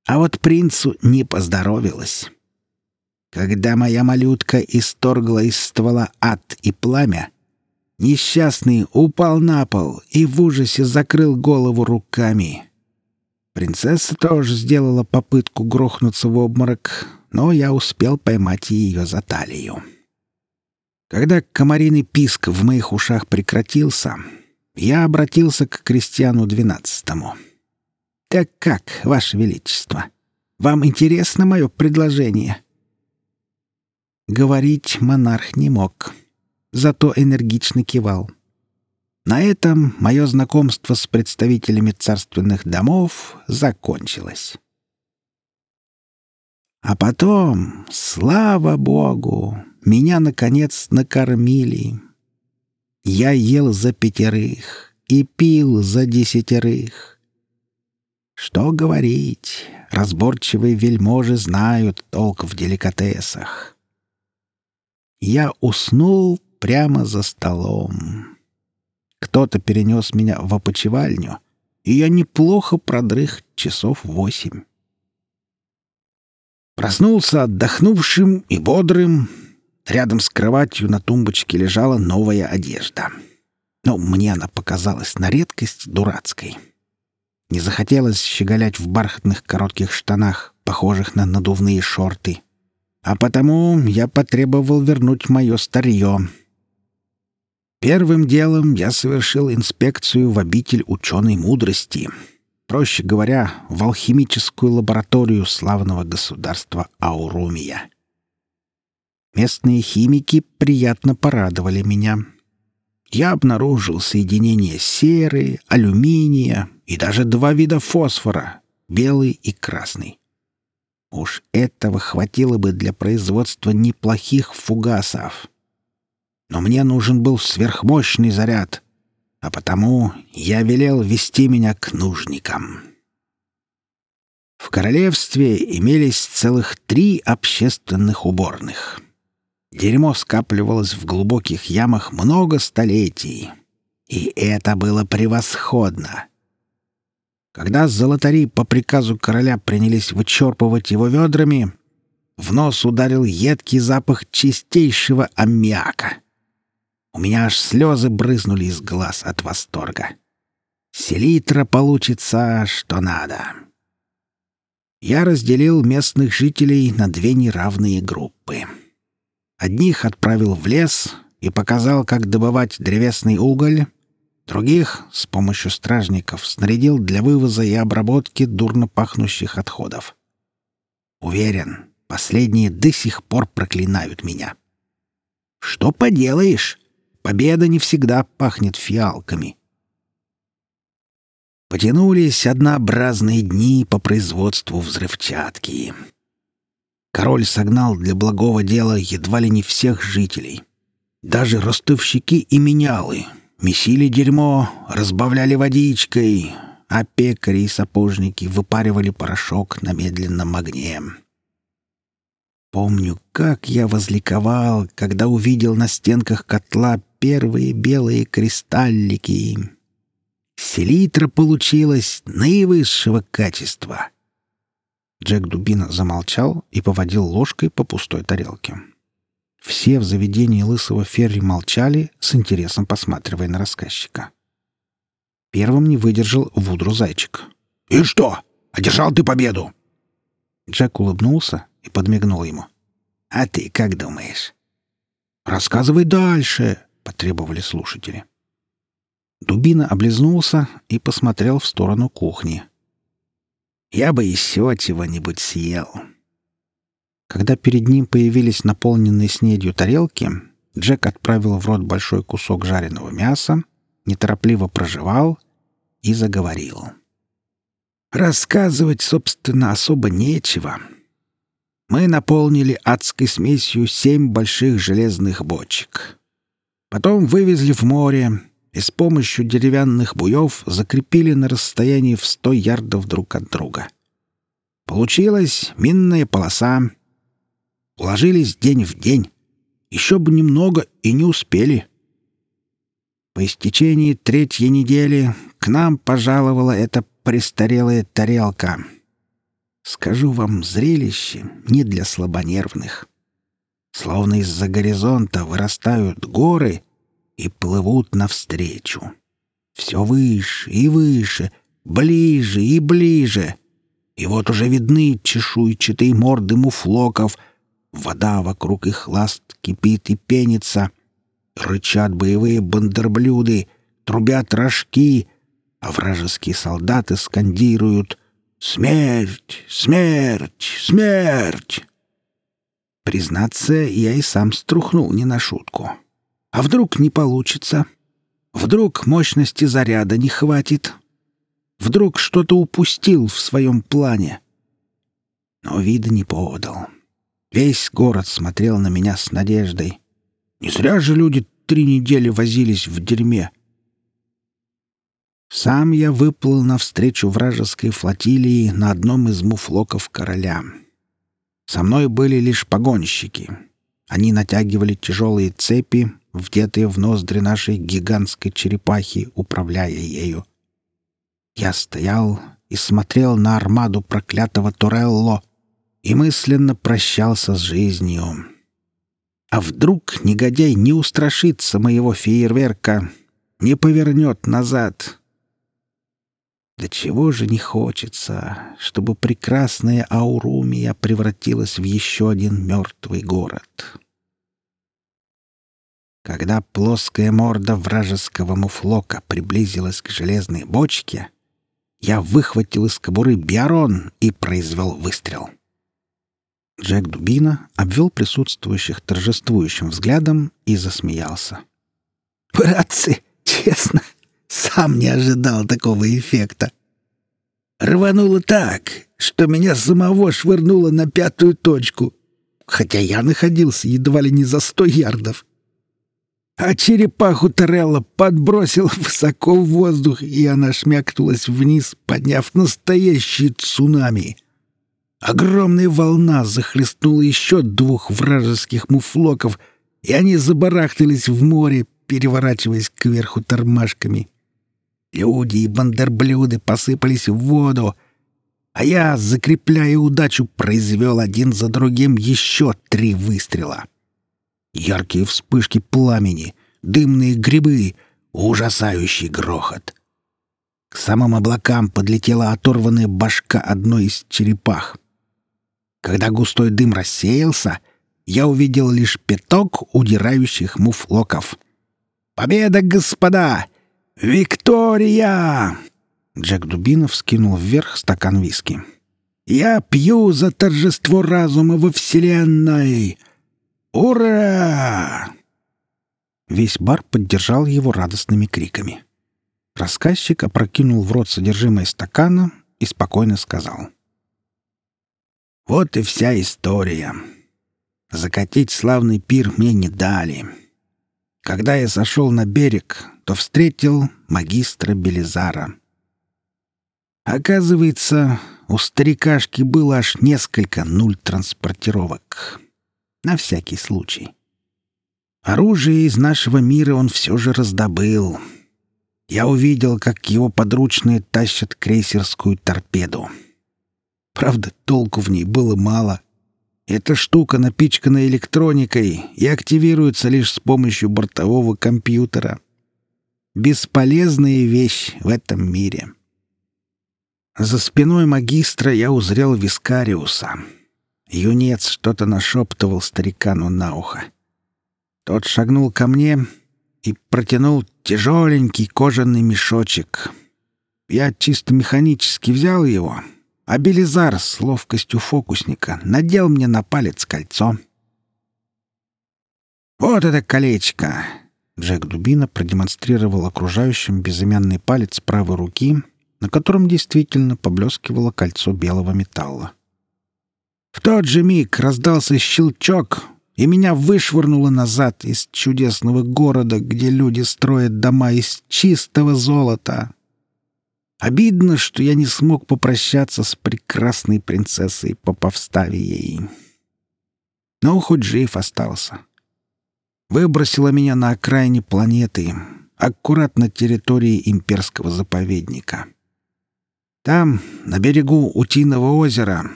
А вот принцу не поздоровилось. Когда моя малютка исторгла из ствола ад и пламя, несчастный упал на пол и в ужасе закрыл голову руками. Принцесса тоже сделала попытку грохнуться в обморок, но я успел поймать ее за талию. Когда комариный писк в моих ушах прекратился, я обратился к крестьяну двенадцатому. «Так как, Ваше Величество, вам интересно мое предложение?» Говорить монарх не мог, зато энергично кивал. На этом мое знакомство с представителями царственных домов закончилось. А потом, слава богу, меня, наконец, накормили. Я ел за пятерых и пил за десятерых. Что говорить, разборчивые вельможи знают толк в деликатесах. Я уснул прямо за столом. Кто-то перенес меня в опочивальню, и я неплохо продрых часов восемь. Проснулся отдохнувшим и бодрым. Рядом с кроватью на тумбочке лежала новая одежда. Но мне она показалась на редкость дурацкой. Не захотелось щеголять в бархатных коротких штанах, похожих на надувные шорты а потому я потребовал вернуть мое старье. Первым делом я совершил инспекцию в обитель ученой мудрости, проще говоря, в алхимическую лабораторию славного государства Аурумия. Местные химики приятно порадовали меня. Я обнаружил соединение серы, алюминия и даже два вида фосфора — белый и красный. Уж этого хватило бы для производства неплохих фугасов. Но мне нужен был сверхмощный заряд, а потому я велел вести меня к нужникам. В королевстве имелись целых три общественных уборных. Дерьмо скапливалось в глубоких ямах много столетий. И это было превосходно. Когда золотари по приказу короля принялись вычерпывать его ведрами, в нос ударил едкий запах чистейшего аммиака. У меня аж слезы брызнули из глаз от восторга. Селитра получится, что надо. Я разделил местных жителей на две неравные группы. Одних отправил в лес и показал, как добывать древесный уголь, других с помощью стражников снарядил для вывоза и обработки дурно пахнущих отходов. Уверен, последние до сих пор проклинают меня. Что поделаешь? Победа не всегда пахнет фиалками. Потянулись однообразные дни по производству взрывчатки. Король согнал для благого дела едва ли не всех жителей. Даже ростовщики и менялы, Месили дерьмо, разбавляли водичкой, а пекари и сапожники выпаривали порошок на медленном огне. Помню, как я возликовал, когда увидел на стенках котла первые белые кристаллики. Селитра получилась наивысшего качества. Джек Дубина замолчал и поводил ложкой по пустой тарелке. Все в заведении лысого Ферри молчали, с интересом посматривая на рассказчика. Первым не выдержал Вудру Зайчик. «И что? Одержал ты победу?» Джек улыбнулся и подмигнул ему. «А ты как думаешь?» «Рассказывай дальше», — потребовали слушатели. Дубина облизнулся и посмотрел в сторону кухни. «Я бы еще чего-нибудь съел», когда перед ним появились наполненные снедью тарелки, Джек отправил в рот большой кусок жареного мяса, неторопливо прожевал и заговорил. Рассказывать, собственно, особо нечего. Мы наполнили адской смесью семь больших железных бочек. Потом вывезли в море и с помощью деревянных буев закрепили на расстоянии в сто ярдов друг от друга. Получилась минная полоса — Уложились день в день. Еще бы немного и не успели. По истечении третьей недели к нам пожаловала эта престарелая тарелка. Скажу вам, зрелище не для слабонервных. Словно из-за горизонта вырастают горы и плывут навстречу. Все выше и выше, ближе и ближе. И вот уже видны чешуйчатые морды муфлоков — Вода вокруг их ласт кипит и пенится. Рычат боевые бандерблюды, трубят рожки, а вражеские солдаты скандируют «Смерть! Смерть! Смерть!» Признаться, я и сам струхнул не на шутку. А вдруг не получится? Вдруг мощности заряда не хватит? Вдруг что-то упустил в своем плане? Но вида не подал. Весь город смотрел на меня с надеждой. Не зря же люди три недели возились в дерьме. Сам я выплыл навстречу вражеской флотилии на одном из муфлоков короля. Со мной были лишь погонщики. Они натягивали тяжелые цепи, вдетые в ноздри нашей гигантской черепахи, управляя ею. Я стоял и смотрел на армаду проклятого Турелло — и мысленно прощался с жизнью. А вдруг негодяй не устрашится моего фейерверка, не повернет назад? Да чего же не хочется, чтобы прекрасная Аурумия превратилась в еще один мертвый город? Когда плоская морда вражеского муфлока приблизилась к железной бочке, я выхватил из кобуры биарон и произвел выстрел. Джек Дубина обвел присутствующих торжествующим взглядом и засмеялся. «Братцы, честно, сам не ожидал такого эффекта. Рвануло так, что меня самого швырнуло на пятую точку, хотя я находился едва ли не за сто ярдов. А черепаху Торелла подбросил высоко в воздух, и она шмякнулась вниз, подняв настоящий цунами — Огромная волна захлестнула еще двух вражеских муфлоков, и они забарахтались в море, переворачиваясь кверху тормашками. Люди и бандерблюды посыпались в воду, а я, закрепляя удачу, произвел один за другим еще три выстрела. Яркие вспышки пламени, дымные грибы, ужасающий грохот. К самым облакам подлетела оторванная башка одной из черепах. Когда густой дым рассеялся, я увидел лишь пяток удирающих муфлоков. «Победа, господа! Виктория!» Джек Дубинов скинул вверх стакан виски. «Я пью за торжество разума во Вселенной! Ура!» Весь бар поддержал его радостными криками. Рассказчик опрокинул в рот содержимое стакана и спокойно сказал. «Вот и вся история. Закатить славный пир мне не дали. Когда я сошел на берег, то встретил магистра Белизара. Оказывается, у старикашки было аж несколько нуль транспортировок. На всякий случай. Оружие из нашего мира он все же раздобыл. Я увидел, как его подручные тащат крейсерскую торпеду. Правда, толку в ней было мало. Эта штука напичкана электроникой и активируется лишь с помощью бортового компьютера. Бесполезная вещь в этом мире. За спиной магистра я узрел Вискариуса. Юнец что-то нашептывал старикану на ухо. Тот шагнул ко мне и протянул тяжеленький кожаный мешочек. Я чисто механически взял его, а Белизар с ловкостью фокусника надел мне на палец кольцо. «Вот это колечко!» Джек Дубина продемонстрировал окружающим безымянный палец правой руки — на котором действительно поблескивало кольцо белого металла. В тот же миг раздался щелчок, и меня вышвырнуло назад из чудесного города, где люди строят дома из чистого золота. Обидно, что я не смог попрощаться с прекрасной принцессой, попав ей. Но хоть жив остался. Выбросила меня на окраине планеты, аккурат на территории имперского заповедника. Там, на берегу Утиного озера,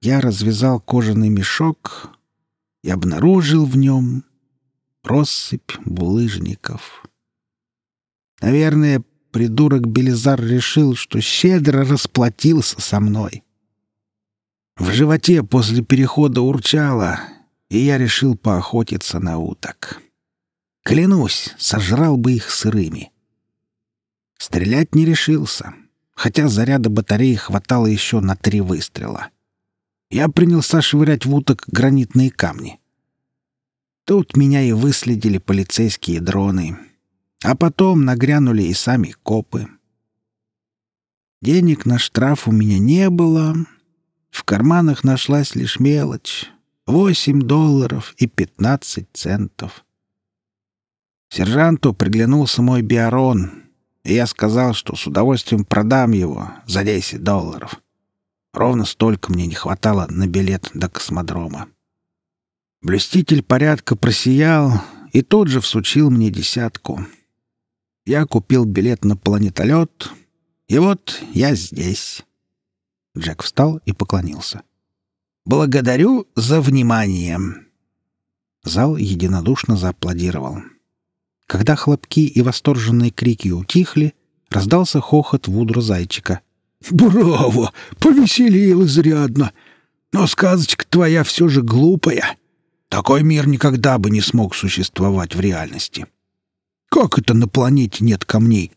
я развязал кожаный мешок и обнаружил в нем россыпь булыжников. Наверное, придурок Белизар решил, что щедро расплатился со мной. В животе после перехода урчало, и я решил поохотиться на уток. Клянусь, сожрал бы их сырыми. Стрелять не решился — хотя заряда батареи хватало еще на три выстрела. Я принялся швырять в уток гранитные камни. Тут меня и выследили полицейские дроны, а потом нагрянули и сами копы. Денег на штраф у меня не было. В карманах нашлась лишь мелочь — восемь долларов и пятнадцать центов. Сержанту приглянулся мой биарон — и я сказал, что с удовольствием продам его за 10 долларов. Ровно столько мне не хватало на билет до космодрома. Блюститель порядка просиял и тут же всучил мне десятку. Я купил билет на планетолет, и вот я здесь. Джек встал и поклонился. «Благодарю за внимание!» Зал единодушно зааплодировал. Когда хлопки и восторженные крики утихли, раздался хохот Вудро Зайчика. «Браво! Повеселил изрядно! Но сказочка твоя все же глупая. Такой мир никогда бы не смог существовать в реальности. Как это на планете нет камней?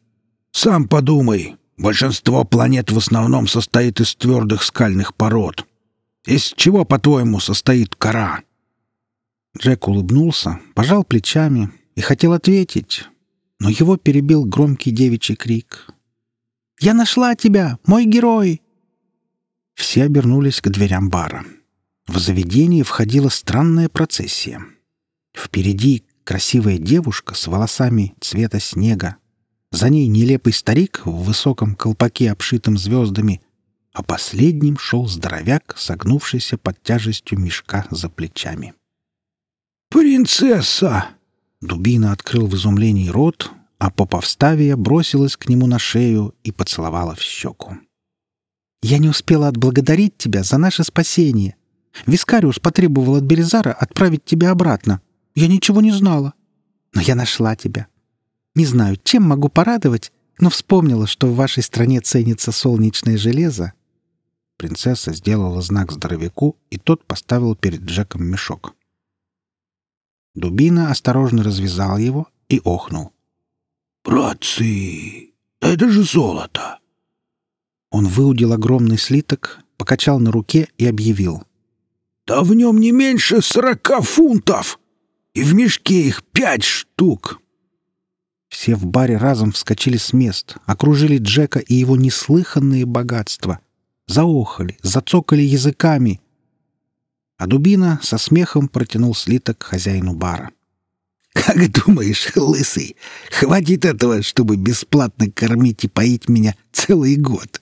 Сам подумай, большинство планет в основном состоит из твердых скальных пород. Из чего, по-твоему, состоит кора?» Джек улыбнулся, пожал плечами и хотел ответить, но его перебил громкий девичий крик. «Я нашла тебя, мой герой!» Все обернулись к дверям бара. В заведение входила странная процессия. Впереди красивая девушка с волосами цвета снега. За ней нелепый старик в высоком колпаке, обшитом звездами, а последним шел здоровяк, согнувшийся под тяжестью мешка за плечами. «Принцесса!» Дубина открыл в изумлении рот, а Поповставия бросилась к нему на шею и поцеловала в щеку. «Я не успела отблагодарить тебя за наше спасение. Вискариус потребовал от Белизара отправить тебя обратно. Я ничего не знала. Но я нашла тебя. Не знаю, чем могу порадовать, но вспомнила, что в вашей стране ценится солнечное железо». Принцесса сделала знак здоровяку, и тот поставил перед Джеком мешок. Дубина осторожно развязал его и охнул. «Братцы, это же золото!» Он выудил огромный слиток, покачал на руке и объявил. «Да в нем не меньше сорока фунтов! И в мешке их пять штук!» Все в баре разом вскочили с мест, окружили Джека и его неслыханные богатства. Заохали, зацокали языками. А Дубина со смехом протянул слиток хозяину бара. «Как думаешь, лысый, хватит этого, чтобы бесплатно кормить и поить меня целый год?»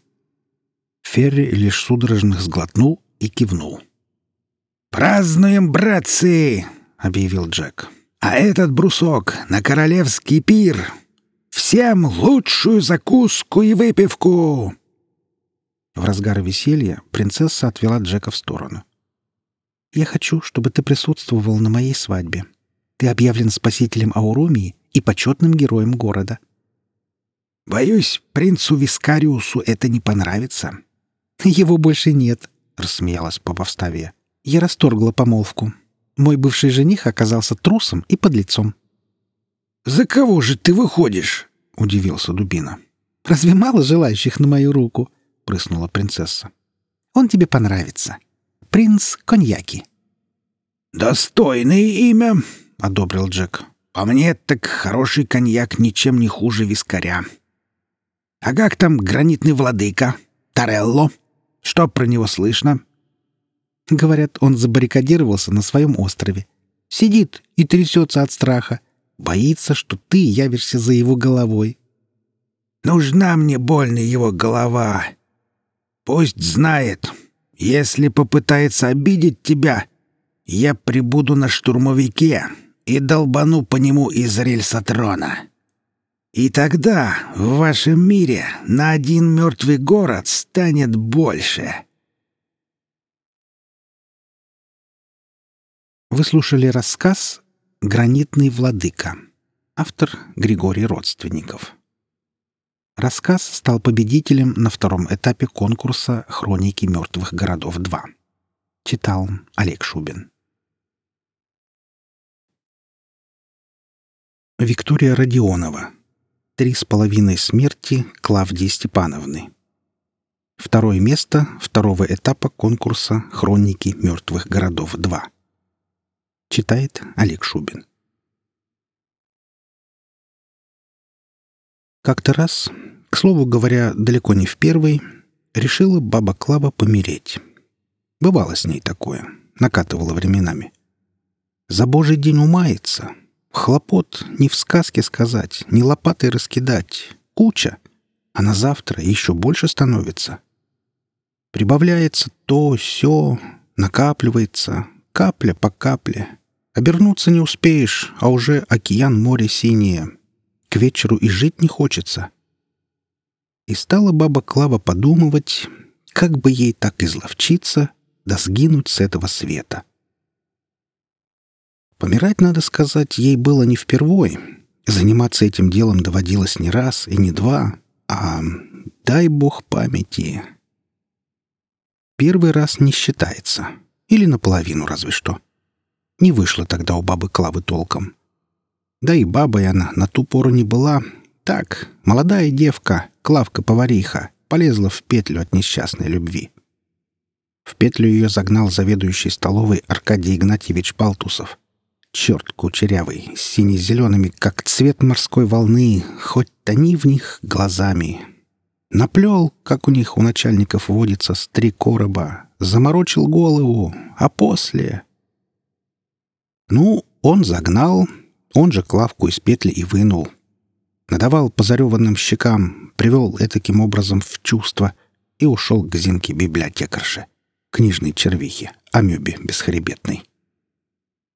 Ферри лишь судорожно сглотнул и кивнул. «Празднуем, братцы!» — объявил Джек. «А этот брусок на королевский пир! Всем лучшую закуску и выпивку!» В разгар веселья принцесса отвела Джека в сторону. «Я хочу, чтобы ты присутствовал на моей свадьбе. Ты объявлен спасителем Аурумии и почетным героем города». «Боюсь, принцу Вискариусу это не понравится». «Его больше нет», — рассмеялась Поповставия. «Я расторгла помолвку. Мой бывший жених оказался трусом и подлецом». «За кого же ты выходишь?» — удивился Дубина. «Разве мало желающих на мою руку?» — прыснула принцесса. «Он тебе понравится. Принц Коньяки». «Достойное имя», — одобрил Джек. «По мне, так хороший коньяк ничем не хуже вискаря. А как там гранитный владыка? Тарелло?» Что про него слышно?» Говорят, он забаррикадировался на своем острове. Сидит и трясется от страха. Боится, что ты явишься за его головой. «Нужна мне больно его голова. Пусть знает, если попытается обидеть тебя, я прибуду на штурмовике и долбану по нему из рельса трона». И тогда в вашем мире на один мертвый город станет больше. Вы слушали рассказ «Гранитный владыка». Автор Григорий Родственников. Рассказ стал победителем на втором этапе конкурса «Хроники мертвых городов-2». Читал Олег Шубин. Виктория Родионова Три с половиной смерти Клавдии Степановны. Второе место второго этапа конкурса «Хроники мертвых городов-2». Читает Олег Шубин. Как-то раз, к слову говоря, далеко не в первый, решила баба Клава помереть. Бывало с ней такое, накатывала временами. За божий день умается, Хлопот не в сказке сказать, не лопатой раскидать. Куча. А на завтра еще больше становится. Прибавляется то, все, накапливается, капля по капле. Обернуться не успеешь, а уже океан море синее. К вечеру и жить не хочется. И стала баба Клава подумывать, как бы ей так изловчиться, да сгинуть с этого света. Помирать, надо сказать, ей было не впервой. Заниматься этим делом доводилось не раз и не два, а дай бог памяти. Первый раз не считается. Или наполовину разве что. Не вышло тогда у бабы Клавы толком. Да и бабой она на ту пору не была. Так, молодая девка, Клавка-повариха, полезла в петлю от несчастной любви. В петлю ее загнал заведующий столовой Аркадий Игнатьевич Палтусов. Черт кучерявый, с сине-зелеными, как цвет морской волны, хоть тони в них глазами. Наплел, как у них у начальников водится, с три короба, заморочил голову, а после... Ну, он загнал, он же Клавку из петли и вынул. Надавал позареванным щекам, привел этаким образом в чувство и ушел к Зинке-библиотекарше, книжной червихе, амебе бесхребетной.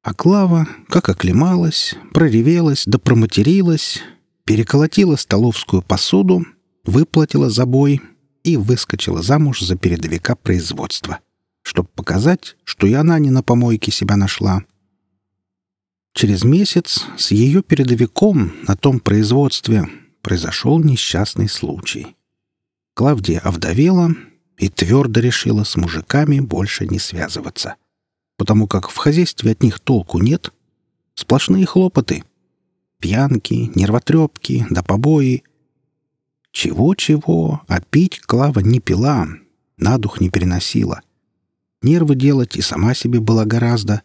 А Клава, как оклемалась, проревелась да проматерилась, переколотила столовскую посуду, выплатила забой и выскочила замуж за передовика производства, чтобы показать, что и она не на помойке себя нашла. Через месяц с ее передовиком на том производстве произошел несчастный случай. Клавдия овдовела и твердо решила с мужиками больше не связываться, потому как в хозяйстве от них толку нет, сплошные хлопоты — Пьянки, нервотрепки да побои. Чего-чего, а пить Клава не пила, на дух не переносила. Нервы делать и сама себе была гораздо.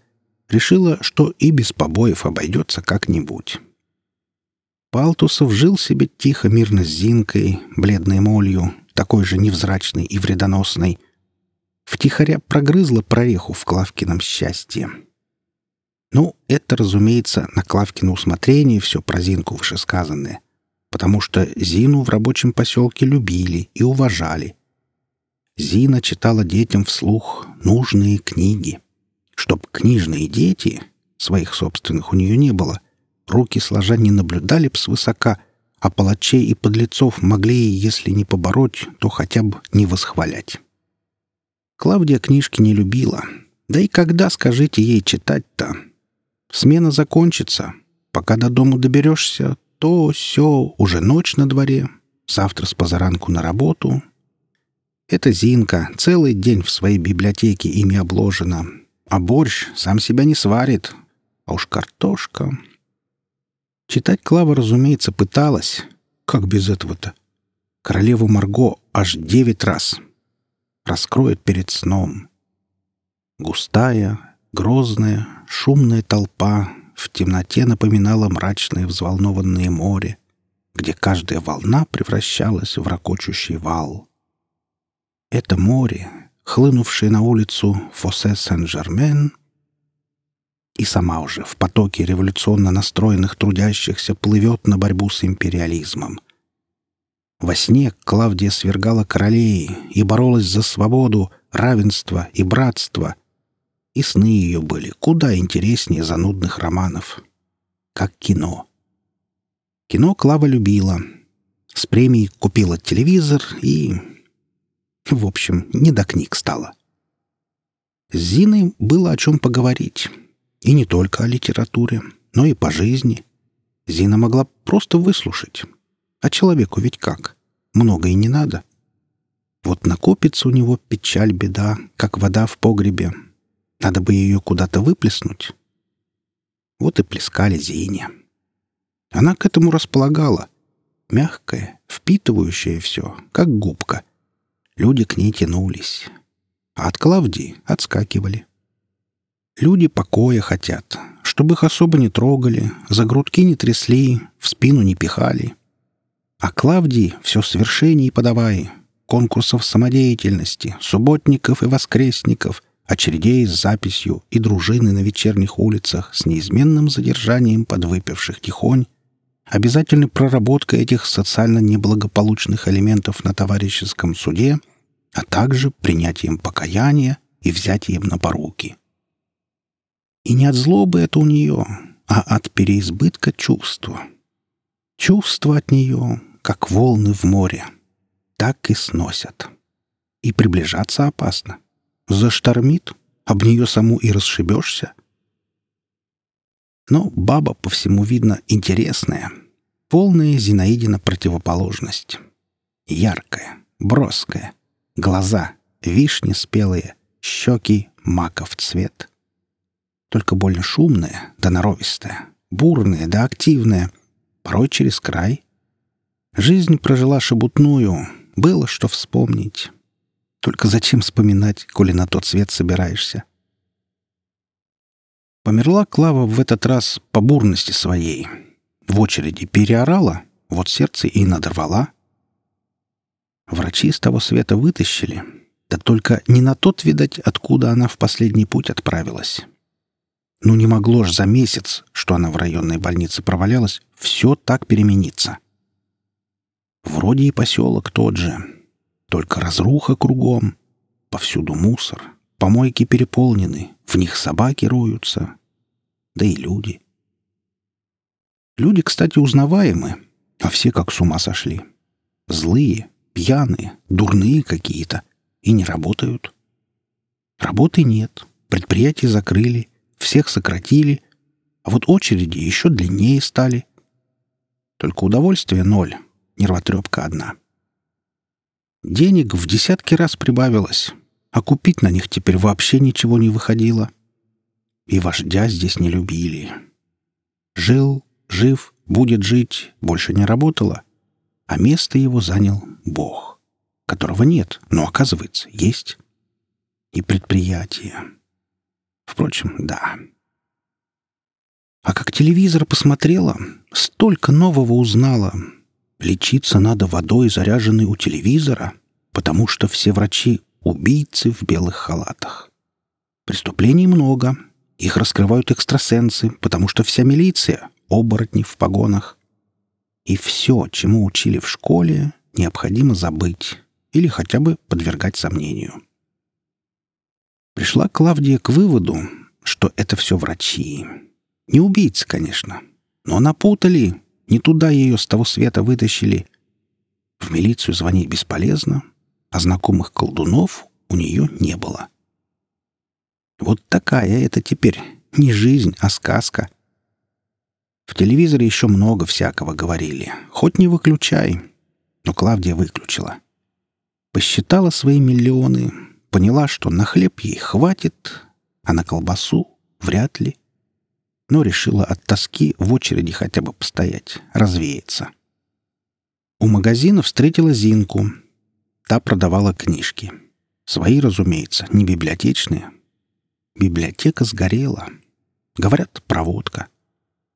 Решила, что и без побоев обойдется как-нибудь. Палтусов жил себе тихо, мирно с Зинкой, бледной молью, такой же невзрачной и вредоносной. Втихаря прогрызла прореху в Клавкином счастье. Ну, это, разумеется, на Клавкино усмотрение все про Зинку вышесказанное, потому что Зину в рабочем поселке любили и уважали. Зина читала детям вслух нужные книги. Чтоб книжные дети, своих собственных у нее не было, руки сложа не наблюдали б свысока, а палачей и подлецов могли, если не побороть, то хотя бы не восхвалять. Клавдия книжки не любила. Да и когда, скажите ей, читать-то? Смена закончится. Пока до дому доберешься, то все, уже ночь на дворе. Завтра с позаранку на работу. Эта Зинка целый день в своей библиотеке ими обложена. А борщ сам себя не сварит. А уж картошка... Читать Клава, разумеется, пыталась. Как без этого-то? Королеву Марго аж девять раз. Раскроет перед сном. Густая, Грозная, шумная толпа в темноте напоминала мрачное взволнованное море, где каждая волна превращалась в ракочущий вал. Это море, хлынувшее на улицу Фосе Сен-Жермен, и сама уже в потоке революционно настроенных трудящихся плывет на борьбу с империализмом. Во сне Клавдия свергала королей и боролась за свободу, равенство и братство — и сны ее были куда интереснее занудных романов. Как кино. Кино Клава любила. С премией купила телевизор и... В общем, не до книг стало. С Зиной было о чем поговорить. И не только о литературе, но и по жизни. Зина могла просто выслушать. А человеку ведь как? Много и не надо. Вот накопится у него печаль, беда, как вода в погребе, надо бы ее куда-то выплеснуть. Вот и плескали Зине. Она к этому располагала. Мягкая, впитывающая все, как губка. Люди к ней тянулись. А от Клавдии отскакивали. Люди покоя хотят, чтобы их особо не трогали, за грудки не трясли, в спину не пихали. А Клавдии все свершений подавай, конкурсов самодеятельности, субботников и воскресников, очередей с записью и дружины на вечерних улицах с неизменным задержанием подвыпивших тихонь, обязательной проработкой этих социально неблагополучных элементов на товарищеском суде, а также принятием покаяния и взятием на поруки. И не от злобы это у нее, а от переизбытка чувства. Чувства от нее, как волны в море, так и сносят. И приближаться опасно. Заштормит, об нее саму и расшибешься. Но баба, по всему видно, интересная. Полная Зинаидина противоположность. Яркая, броская, глаза, вишни спелые, щеки маков цвет. Только больно шумная да норовистая, бурная да активная, порой через край. Жизнь прожила шебутную, было что вспомнить. Только зачем вспоминать, коли на тот свет собираешься? Померла Клава в этот раз по бурности своей. В очереди переорала, вот сердце и надорвала. Врачи с того света вытащили, да только не на тот, видать, откуда она в последний путь отправилась. Ну не могло ж за месяц, что она в районной больнице провалялась, все так перемениться. Вроде и поселок тот же, только разруха кругом. Повсюду мусор. Помойки переполнены. В них собаки роются. Да и люди. Люди, кстати, узнаваемы. А все как с ума сошли. Злые, пьяные, дурные какие-то. И не работают. Работы нет. Предприятия закрыли. Всех сократили. А вот очереди еще длиннее стали. Только удовольствия ноль. Нервотрепка одна. Денег в десятки раз прибавилось, а купить на них теперь вообще ничего не выходило. И вождя здесь не любили. Жил, жив, будет жить, больше не работало, а место его занял Бог, которого нет, но, оказывается, есть. И предприятие. Впрочем, да. А как телевизор посмотрела, столько нового узнала. Лечиться надо водой, заряженной у телевизора, потому что все врачи — убийцы в белых халатах. Преступлений много. Их раскрывают экстрасенсы, потому что вся милиция — оборотни в погонах. И все, чему учили в школе, необходимо забыть или хотя бы подвергать сомнению. Пришла Клавдия к выводу, что это все врачи. Не убийцы, конечно, но напутали, не туда ее с того света вытащили. В милицию звонить бесполезно, а знакомых колдунов у нее не было. Вот такая это теперь не жизнь, а сказка. В телевизоре еще много всякого говорили. Хоть не выключай. Но Клавдия выключила. Посчитала свои миллионы, поняла, что на хлеб ей хватит, а на колбасу вряд ли но решила от тоски в очереди хотя бы постоять, развеяться. У магазина встретила Зинку. Та продавала книжки. Свои, разумеется, не библиотечные. Библиотека сгорела. Говорят, проводка.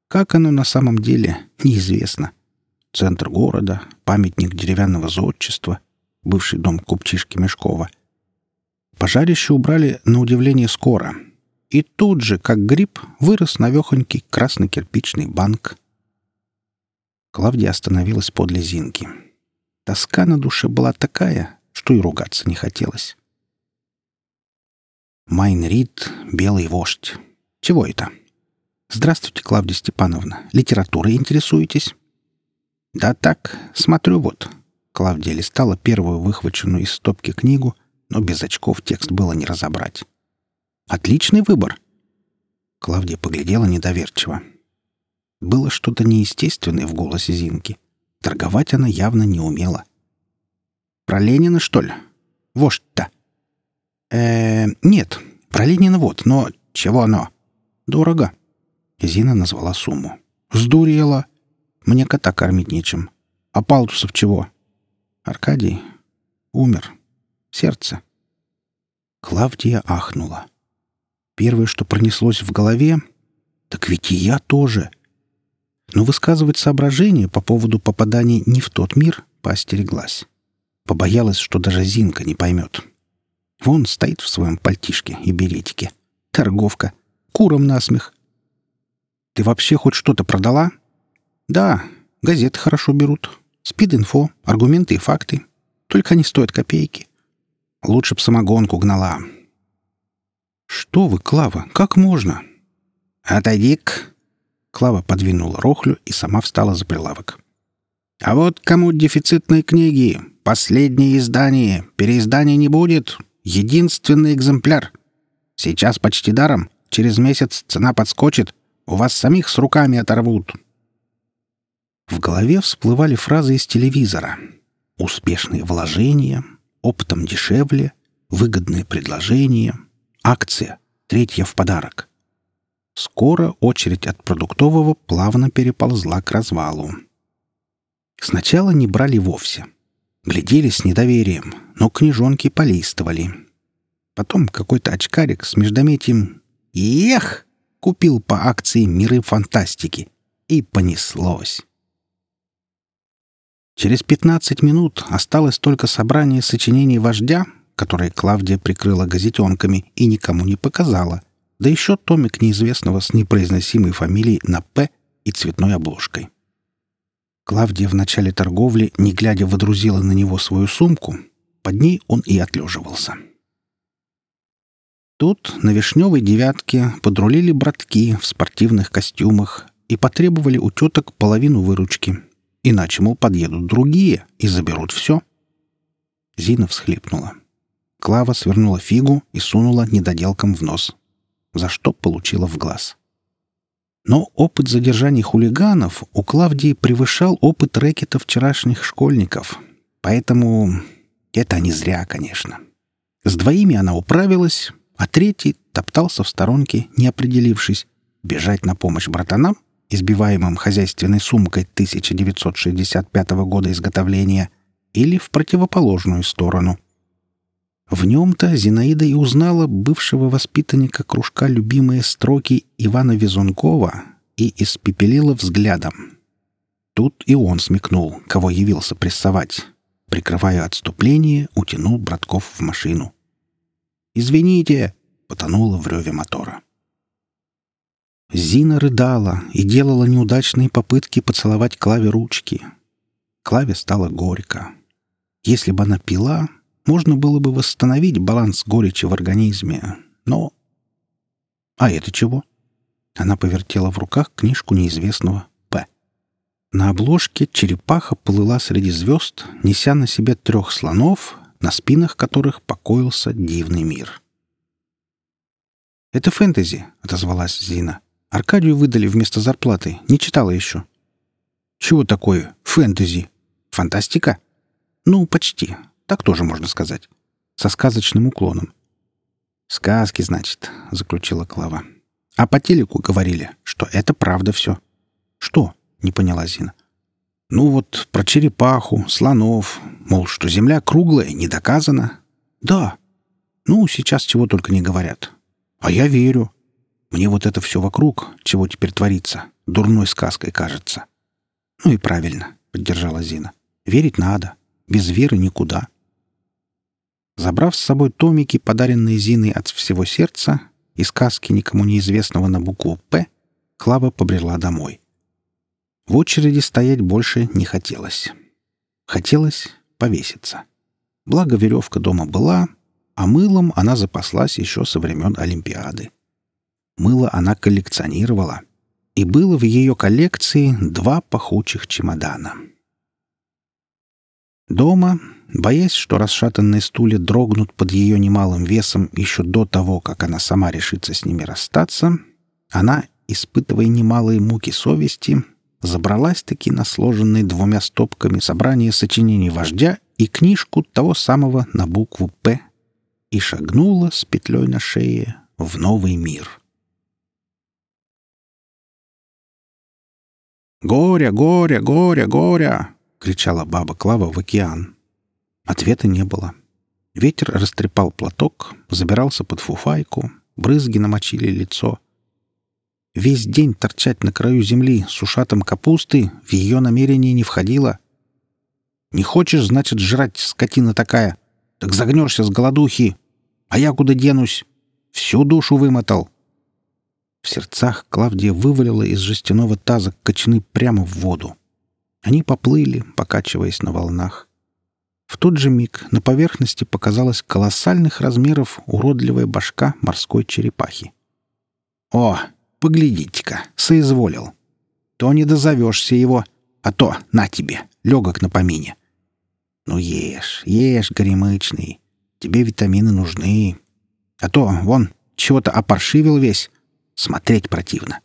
Как оно на самом деле, неизвестно. Центр города, памятник деревянного зодчества, бывший дом купчишки Мешкова. Пожарище убрали на удивление скоро — и тут же, как гриб, вырос навехонький красно-кирпичный банк. Клавдия остановилась подле Зинки. Тоска на душе была такая, что и ругаться не хотелось. Майн Рид, белый вождь. Чего это? Здравствуйте, Клавдия Степановна. Литературой интересуетесь? Да так, смотрю вот. Клавдия листала первую выхваченную из стопки книгу, но без очков текст было не разобрать. Отличный выбор. Клавдия поглядела недоверчиво. Было что-то неестественное в голосе Зинки. Торговать она явно не умела. «Про Ленина, что ли? Вождь-то?» Э, нет, про Ленина вот, но чего оно?» «Дорого». Зина назвала сумму. «Сдурела. Мне кота кормить нечем. А Палтусов чего?» «Аркадий умер. Сердце». Клавдия ахнула. Первое, что пронеслось в голове, так ведь и я тоже. Но высказывать соображения по поводу попадания не в тот мир поостереглась. Побоялась, что даже Зинка не поймет. Вон стоит в своем пальтишке и беретике. Торговка. Куром насмех. «Ты вообще хоть что-то продала?» «Да, газеты хорошо берут. Спид-инфо, аргументы и факты. Только они стоят копейки. Лучше б самогонку гнала. «Что вы, Клава, как можно?» «Отойди-ка!» Клава подвинула рохлю и сама встала за прилавок. «А вот кому дефицитные книги? Последнее издание. Переиздания не будет. Единственный экземпляр. Сейчас почти даром. Через месяц цена подскочит. У вас самих с руками оторвут». В голове всплывали фразы из телевизора. «Успешные вложения», «Оптом дешевле», «Выгодные предложения», Акция. Третья в подарок. Скоро очередь от продуктового плавно переползла к развалу. Сначала не брали вовсе. Глядели с недоверием, но книжонки полистывали. Потом какой-то очкарик с междометием «Ех!» купил по акции «Миры фантастики» и понеслось. Через пятнадцать минут осталось только собрание сочинений вождя которые Клавдия прикрыла газетенками и никому не показала, да еще томик неизвестного с непроизносимой фамилией на «П» и цветной обложкой. Клавдия в начале торговли, не глядя, водрузила на него свою сумку. Под ней он и отлеживался. Тут на вишневой девятке подрулили братки в спортивных костюмах и потребовали у теток половину выручки. Иначе, мол, подъедут другие и заберут все. Зина всхлипнула. Клава свернула фигу и сунула недоделкам в нос, за что получила в глаз. Но опыт задержания хулиганов у Клавдии превышал опыт рэкета вчерашних школьников. Поэтому это не зря, конечно. С двоими она управилась, а третий топтался в сторонке, не определившись, бежать на помощь братанам, избиваемым хозяйственной сумкой 1965 года изготовления, или в противоположную сторону. В нем-то Зинаида и узнала бывшего воспитанника кружка любимые строки Ивана Везункова и испепелила взглядом. Тут и он смекнул, кого явился прессовать. Прикрывая отступление, утянул братков в машину. «Извините!» — потонула в реве мотора. Зина рыдала и делала неудачные попытки поцеловать Клаве ручки. Клаве стало горько. Если бы она пила, можно было бы восстановить баланс горечи в организме, но... А это чего? Она повертела в руках книжку неизвестного. На обложке черепаха плыла среди звезд, неся на себе трех слонов, на спинах которых покоился дивный мир. «Это фэнтези», — отозвалась Зина. Аркадию выдали вместо зарплаты. Не читала еще. Чего такое фэнтези? Фантастика? Ну, почти. Так тоже можно сказать. Со сказочным уклоном. Сказки, значит, заключила Клава. А по телеку говорили, что это правда все. Что? Не поняла Зина. Ну вот про черепаху, слонов, мол, что земля круглая, не доказано. Да. Ну, сейчас чего только не говорят. А я верю. Мне вот это все вокруг, чего теперь творится, дурной сказкой кажется. Ну и правильно, поддержала Зина. Верить надо. Без веры никуда. Забрав с собой томики, подаренные Зиной от всего сердца, и сказки никому неизвестного на букву «П», Клава побрела домой. В очереди стоять больше не хотелось. Хотелось повеситься. Благо веревка дома была, а мылом она запаслась еще со времен Олимпиады. Мыло она коллекционировала, и было в ее коллекции два пахучих чемодана. Дома, боясь, что расшатанные стулья дрогнут под ее немалым весом еще до того, как она сама решится с ними расстаться, она, испытывая немалые муки совести, забралась-таки на сложенные двумя стопками собрание сочинений вождя и книжку того самого на букву «П» и шагнула с петлей на шее в новый мир. «Горя, горя, горя, горя!» — кричала баба Клава в океан. Ответа не было. Ветер растрепал платок, забирался под фуфайку, брызги намочили лицо. Весь день торчать на краю земли с ушатом капусты в ее намерение не входило. «Не хочешь, значит, жрать, скотина такая? Так загнешься с голодухи. А я куда денусь? Всю душу вымотал. В сердцах Клавдия вывалила из жестяного таза кочаны прямо в воду. Они поплыли, покачиваясь на волнах. В тот же миг на поверхности показалась колоссальных размеров уродливая башка морской черепахи. «О, поглядите-ка, соизволил! То не дозовешься его, а то на тебе, легок на помине. Ну ешь, ешь, горемычный, тебе витамины нужны. А то, вон, чего-то опаршивил весь, Смотреть противно.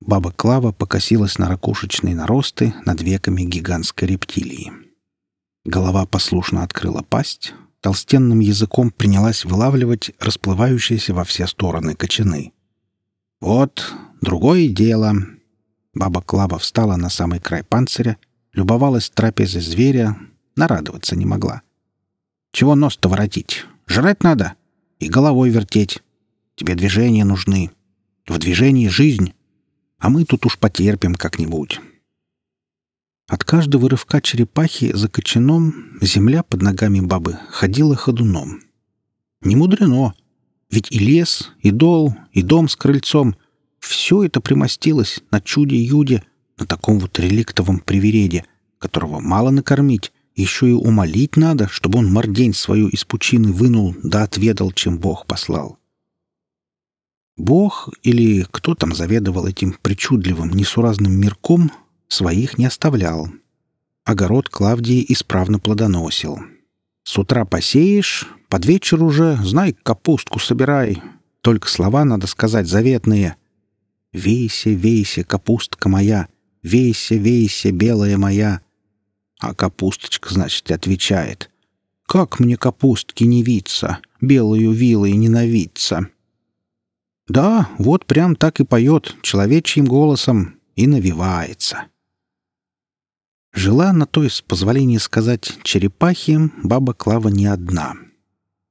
Баба Клава покосилась на ракушечные наросты над веками гигантской рептилии. Голова послушно открыла пасть, толстенным языком принялась вылавливать расплывающиеся во все стороны кочаны. «Вот, другое дело». Баба Клава встала на самый край панциря, любовалась трапезой зверя, нарадоваться не могла. «Чего нос-то воротить? Жрать надо и головой вертеть. Тебе движения нужны. В движении жизнь. А мы тут уж потерпим как-нибудь. От каждого рывка черепахи за кочаном земля под ногами бабы ходила ходуном. Не мудрено. Ведь и лес, и дол, и дом с крыльцом — все это примостилось на чуде-юде, на таком вот реликтовом привереде, которого мало накормить, еще и умолить надо, чтобы он мордень свою из пучины вынул да отведал, чем Бог послал. Бог или кто там заведовал этим причудливым, несуразным мирком, Своих не оставлял. Огород Клавдии исправно плодоносил. С утра посеешь, под вечер уже, знай, капустку собирай. Только слова надо сказать заветные. «Вейся, вейся, капустка моя, вейся, вейся, белая моя». А капусточка, значит, отвечает. «Как мне капустки не виться, белую вилой ненавидца?» Да, вот прям так и поет человечьим голосом и навивается. Жила на той, с позволения сказать, черепахе баба Клава не одна.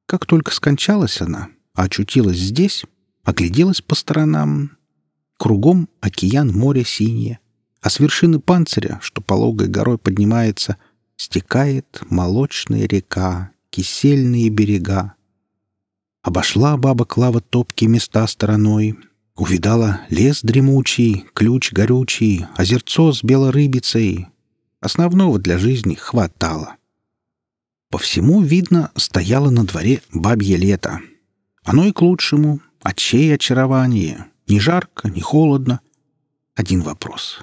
Как только скончалась она, очутилась здесь, огляделась по сторонам. Кругом океан море синее, а с вершины панциря, что пологой горой поднимается, стекает молочная река, кисельные берега. Обошла баба Клава топкие места стороной, увидала лес дремучий, ключ горючий, озерцо с белорыбицей, Основного для жизни хватало. По всему, видно, стояло на дворе бабье лето. Оно и к лучшему. А чей очарование? Ни жарко, ни холодно. Один вопрос.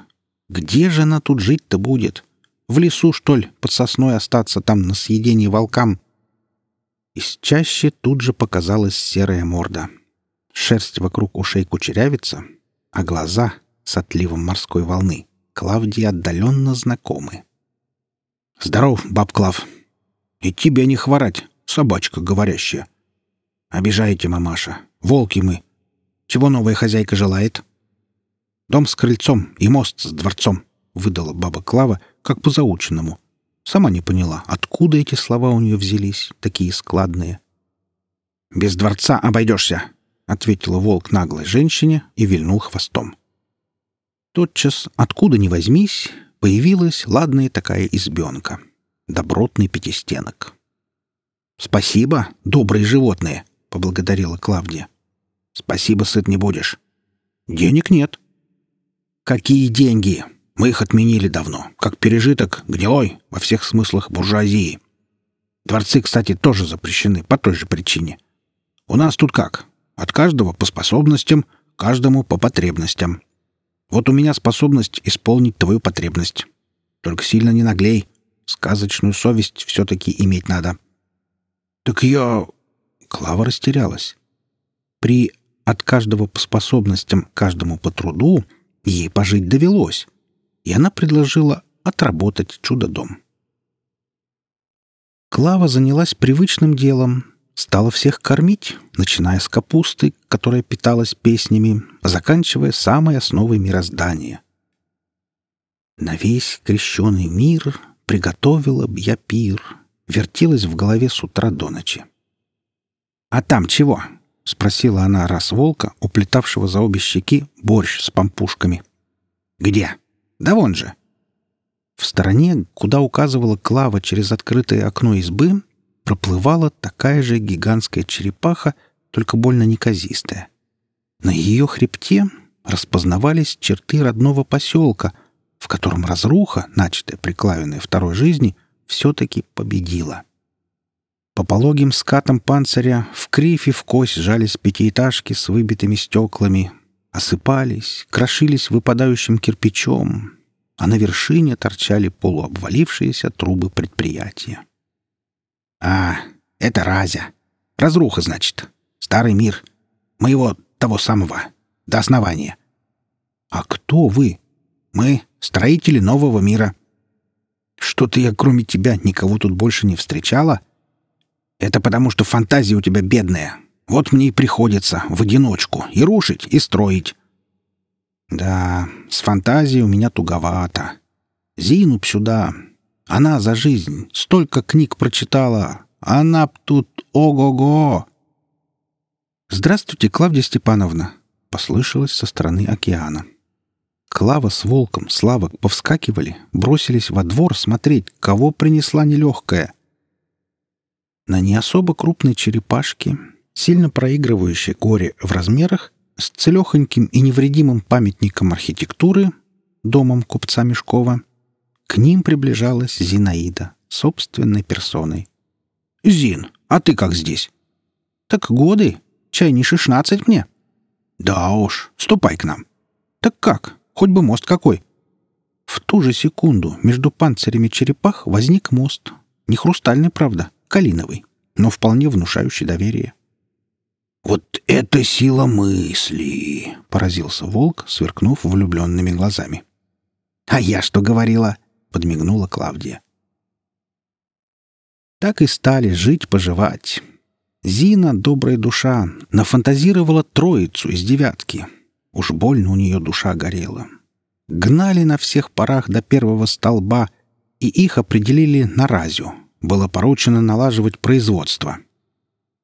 Где же она тут жить-то будет? В лесу, что ли, под сосной остаться там на съедение волкам? Из чаще тут же показалась серая морда. Шерсть вокруг ушей кучерявится, а глаза с отливом морской волны Клавдии отдаленно знакомы. «Здоров, баб Клав. И тебе не хворать, собачка говорящая. Обижаете, мамаша. Волки мы. Чего новая хозяйка желает?» «Дом с крыльцом и мост с дворцом», — выдала баба Клава, как по заученному. Сама не поняла, откуда эти слова у нее взялись, такие складные. «Без дворца обойдешься», — ответила волк наглой женщине и вильнул хвостом. Тотчас, откуда ни возьмись, появилась ладная такая избенка. Добротный пятистенок. «Спасибо, добрые животные!» — поблагодарила Клавдия. «Спасибо, сыт не будешь. Денег нет». «Какие деньги? Мы их отменили давно, как пережиток, гнилой, во всех смыслах буржуазии. Дворцы, кстати, тоже запрещены по той же причине. У нас тут как? От каждого по способностям, каждому по потребностям. Вот у меня способность исполнить твою потребность. Только сильно не наглей. Сказочную совесть все-таки иметь надо. Так я... Клава растерялась. При «от каждого по способностям, каждому по труду» ей пожить довелось, и она предложила отработать чудо-дом. Клава занялась привычным делом, стала всех кормить, начиная с капусты, которая питалась песнями, заканчивая самой основой мироздания. На весь крещеный мир приготовила б я пир, вертелась в голове с утра до ночи. «А там чего?» — спросила она раз волка, уплетавшего за обе щеки борщ с пампушками. «Где? Да вон же!» В стороне, куда указывала Клава через открытое окно избы, проплывала такая же гигантская черепаха, только больно неказистая. На ее хребте распознавались черты родного поселка, в котором разруха, начатая при Клавиной второй жизни, все-таки победила. По пологим скатам панциря в кривь и в кость жались пятиэтажки с выбитыми стеклами, осыпались, крошились выпадающим кирпичом, а на вершине торчали полуобвалившиеся трубы предприятия. «А, это Разя. Разруха, значит. Старый мир. Моего того самого. До основания». «А кто вы?» «Мы — строители нового мира». «Что-то я, кроме тебя, никого тут больше не встречала?» «Это потому, что фантазия у тебя бедная. Вот мне и приходится в одиночку и рушить, и строить». «Да, с фантазией у меня туговато. Зину б сюда, она за жизнь столько книг прочитала. Она б тут ого-го!» «Здравствуйте, Клавдия Степановна!» — послышалось со стороны океана. Клава с волком, Славок повскакивали, бросились во двор смотреть, кого принесла нелегкая. На не особо крупной черепашке, сильно проигрывающей горе в размерах, с целехоньким и невредимым памятником архитектуры, домом купца Мешкова, к ним приближалась Зинаида, собственной персоной. «Зин, а ты как здесь?» «Так годы. Чай не шестнадцать мне». «Да уж, ступай к нам». «Так как? Хоть бы мост какой». В ту же секунду между панцирями черепах возник мост. Не хрустальный, правда, калиновый, но вполне внушающий доверие. «Вот это сила мысли!» — поразился волк, сверкнув влюбленными глазами. «А я что говорила?» — подмигнула Клавдия. Так и стали жить-поживать. Зина, добрая душа, нафантазировала троицу из девятки. Уж больно у нее душа горела. Гнали на всех парах до первого столба, и их определили на разю. Было поручено налаживать производство —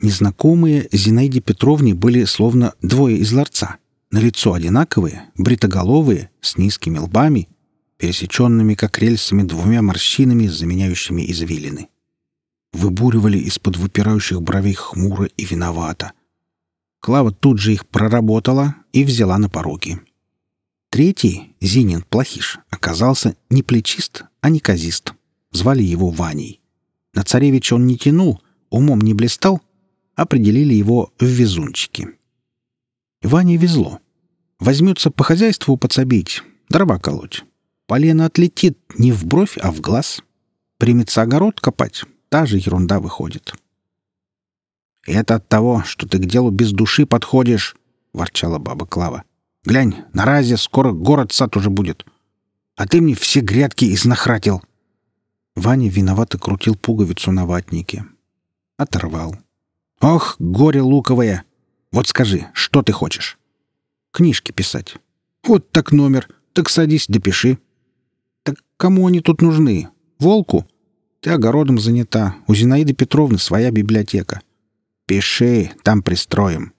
Незнакомые Зинаиде Петровне были словно двое из ларца. На лицо одинаковые, бритоголовые, с низкими лбами, пересеченными как рельсами двумя морщинами, заменяющими извилины. Выбуривали из-под выпирающих бровей хмуро и виновато. Клава тут же их проработала и взяла на пороги. Третий, Зинин Плохиш, оказался не плечист, а неказист. Звали его Ваней. На царевича он не тянул, умом не блистал, определили его в везунчики. Ване везло. Возьмется по хозяйству подсобить, дрова колоть. Полено отлетит не в бровь, а в глаз. Примется огород копать, та же ерунда выходит. «Это от того, что ты к делу без души подходишь», — ворчала баба Клава. «Глянь, на разе скоро город-сад уже будет. А ты мне все грядки изнахратил». Ваня виновато крутил пуговицу на ватнике. Оторвал. «Ох, горе луковое! Вот скажи, что ты хочешь?» «Книжки писать». «Вот так номер. Так садись, допиши». «Так кому они тут нужны? Волку?» «Ты огородом занята. У Зинаиды Петровны своя библиотека». «Пиши, там пристроим».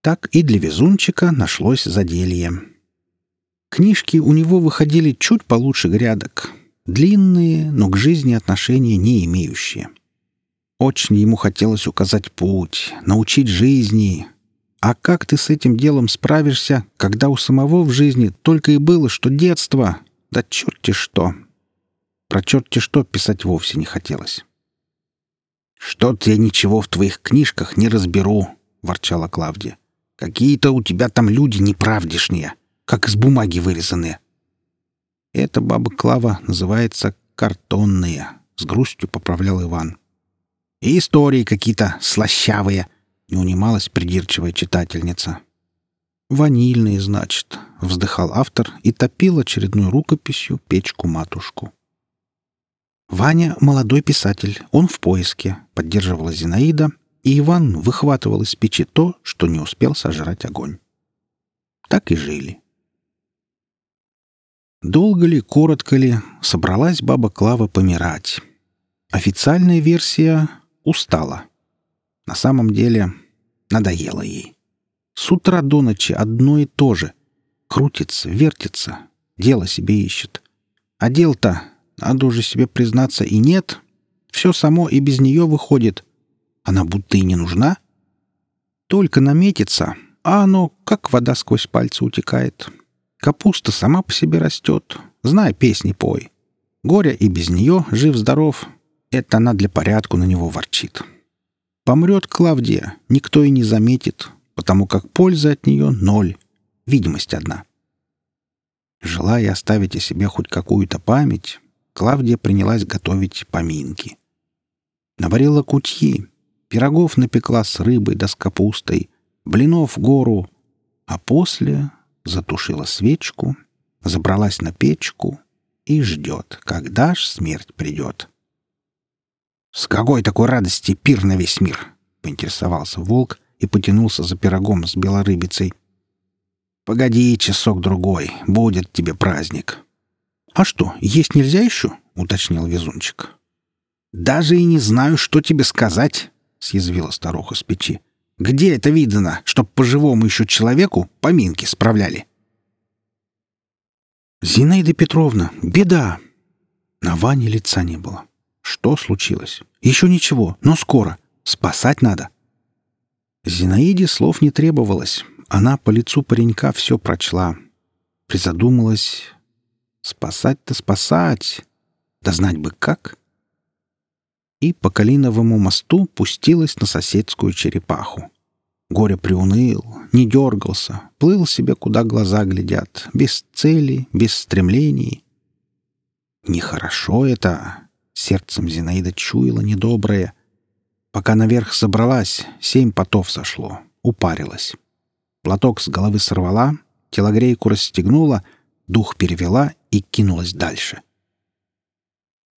Так и для везунчика нашлось заделье. Книжки у него выходили чуть получше грядок. Длинные, но к жизни отношения не имеющие. Очень ему хотелось указать путь, научить жизни. А как ты с этим делом справишься, когда у самого в жизни только и было, что детство? Да черти что! Про черти что писать вовсе не хотелось. «Что-то я ничего в твоих книжках не разберу», — ворчала Клавдия. «Какие-то у тебя там люди неправдишние, как из бумаги вырезанные». «Эта баба Клава называется картонные», — с грустью поправлял Иван. И истории какие-то слащавые, — не унималась придирчивая читательница. «Ванильные, значит», — вздыхал автор и топил очередной рукописью печку-матушку. «Ваня — молодой писатель, он в поиске», — поддерживала Зинаида, и Иван выхватывал из печи то, что не успел сожрать огонь. Так и жили. Долго ли, коротко ли, собралась баба Клава помирать. Официальная версия устала. На самом деле надоело ей. С утра до ночи одно и то же. Крутится, вертится, дело себе ищет. А дел-то, надо уже себе признаться, и нет. Все само и без нее выходит. Она будто и не нужна. Только наметится, а оно как вода сквозь пальцы утекает. Капуста сама по себе растет. Знай, песни пой. Горя и без нее жив-здоров, это она для порядку на него ворчит. Помрет Клавдия, никто и не заметит, потому как польза от нее ноль, видимость одна. Желая оставить о себе хоть какую-то память, Клавдия принялась готовить поминки. Наварила кутьи, пирогов напекла с рыбой да с капустой, блинов гору, а после затушила свечку, забралась на печку и ждет, когда ж смерть придет. «С какой такой радости пир на весь мир?» — поинтересовался волк и потянулся за пирогом с белорыбицей. «Погоди часок-другой, будет тебе праздник». «А что, есть нельзя еще?» — уточнил везунчик. «Даже и не знаю, что тебе сказать», — съязвила старуха с печи. «Где это видано, чтоб по-живому еще человеку поминки справляли?» «Зинаида Петровна, беда!» На Ване лица не было. Что случилось? Еще ничего, но скоро. Спасать надо. Зинаиде слов не требовалось. Она по лицу паренька все прочла. Призадумалась. Спасать-то спасать. Да знать бы как. И по Калиновому мосту пустилась на соседскую черепаху. Горе приуныл, не дергался, плыл себе, куда глаза глядят, без цели, без стремлений. Нехорошо это, сердцем Зинаида чуяла недоброе. Пока наверх забралась, семь потов сошло, упарилась. Платок с головы сорвала, телогрейку расстегнула, дух перевела и кинулась дальше.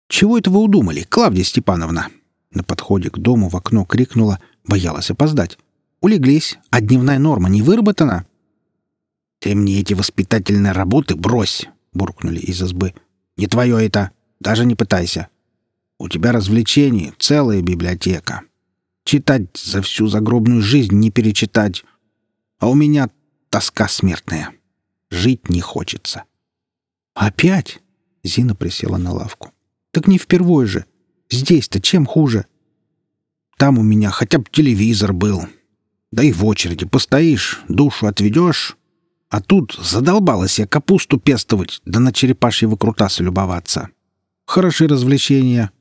«Чего это вы удумали, Клавдия Степановна?» На подходе к дому в окно крикнула, боялась опоздать. «Улеглись, а дневная норма не выработана?» «Ты мне эти воспитательные работы брось!» — буркнули из избы. «Не твое это! Даже не пытайся! У тебя развлечений целая библиотека. Читать за всю загробную жизнь не перечитать. А у меня тоска смертная. Жить не хочется». «Опять?» — Зина присела на лавку. «Так не впервой же!» Здесь-то чем хуже? Там у меня хотя бы телевизор был. Да и в очереди постоишь, душу отведешь. А тут задолбалась я капусту пестовать, да на черепашьи выкрутасы любоваться. Хороши развлечения.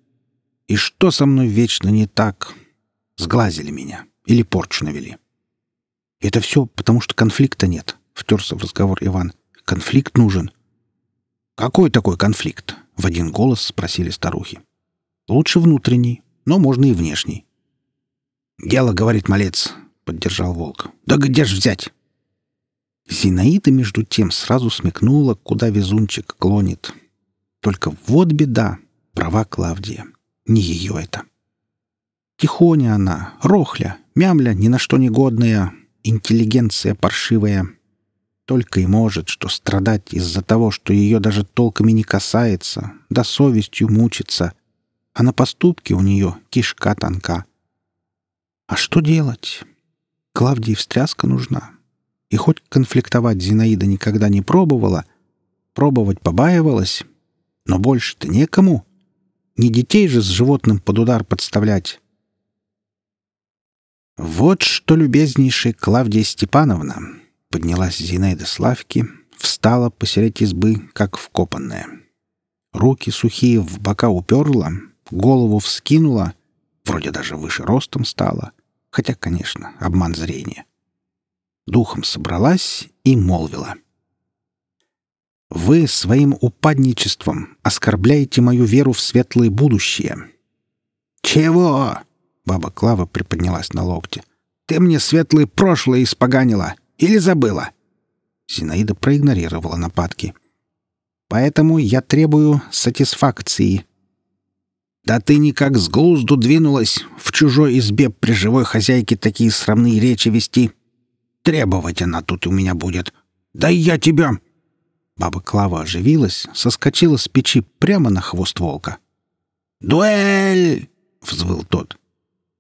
И что со мной вечно не так? Сглазили меня. Или порчу навели. Это все потому, что конфликта нет, — втерся в разговор Иван. Конфликт нужен. Какой такой конфликт? — в один голос спросили старухи. Лучше внутренний, но можно и внешний. «Дело, — говорит малец, — поддержал волк. Да где ж взять?» Зинаида, между тем, сразу смекнула, куда везунчик клонит. Только вот беда, права Клавдия. Не ее это. Тихоня она, рохля, мямля, ни на что негодная, интеллигенция паршивая. Только и может, что страдать из-за того, что ее даже толками не касается, да совестью мучиться — а на поступки у нее кишка тонка. А что делать? Клавдии встряска нужна. И хоть конфликтовать Зинаида никогда не пробовала, пробовать побаивалась, но больше-то некому. Не детей же с животным под удар подставлять. «Вот что, любезнейшая Клавдия Степановна!» Поднялась Зинаида с лавки, встала посередь избы, как вкопанная. Руки сухие в бока уперла, голову вскинула, вроде даже выше ростом стала, хотя, конечно, обман зрения. Духом собралась и молвила. «Вы своим упадничеством оскорбляете мою веру в светлое будущее». «Чего?» — баба Клава приподнялась на локте. «Ты мне светлое прошлое испоганила или забыла?» Зинаида проигнорировала нападки. «Поэтому я требую сатисфакции», да ты никак с глузду двинулась в чужой избе при живой хозяйке такие срамные речи вести. Требовать она тут у меня будет. Да я тебя...» Баба Клава оживилась, соскочила с печи прямо на хвост волка. «Дуэль!» — взвыл тот.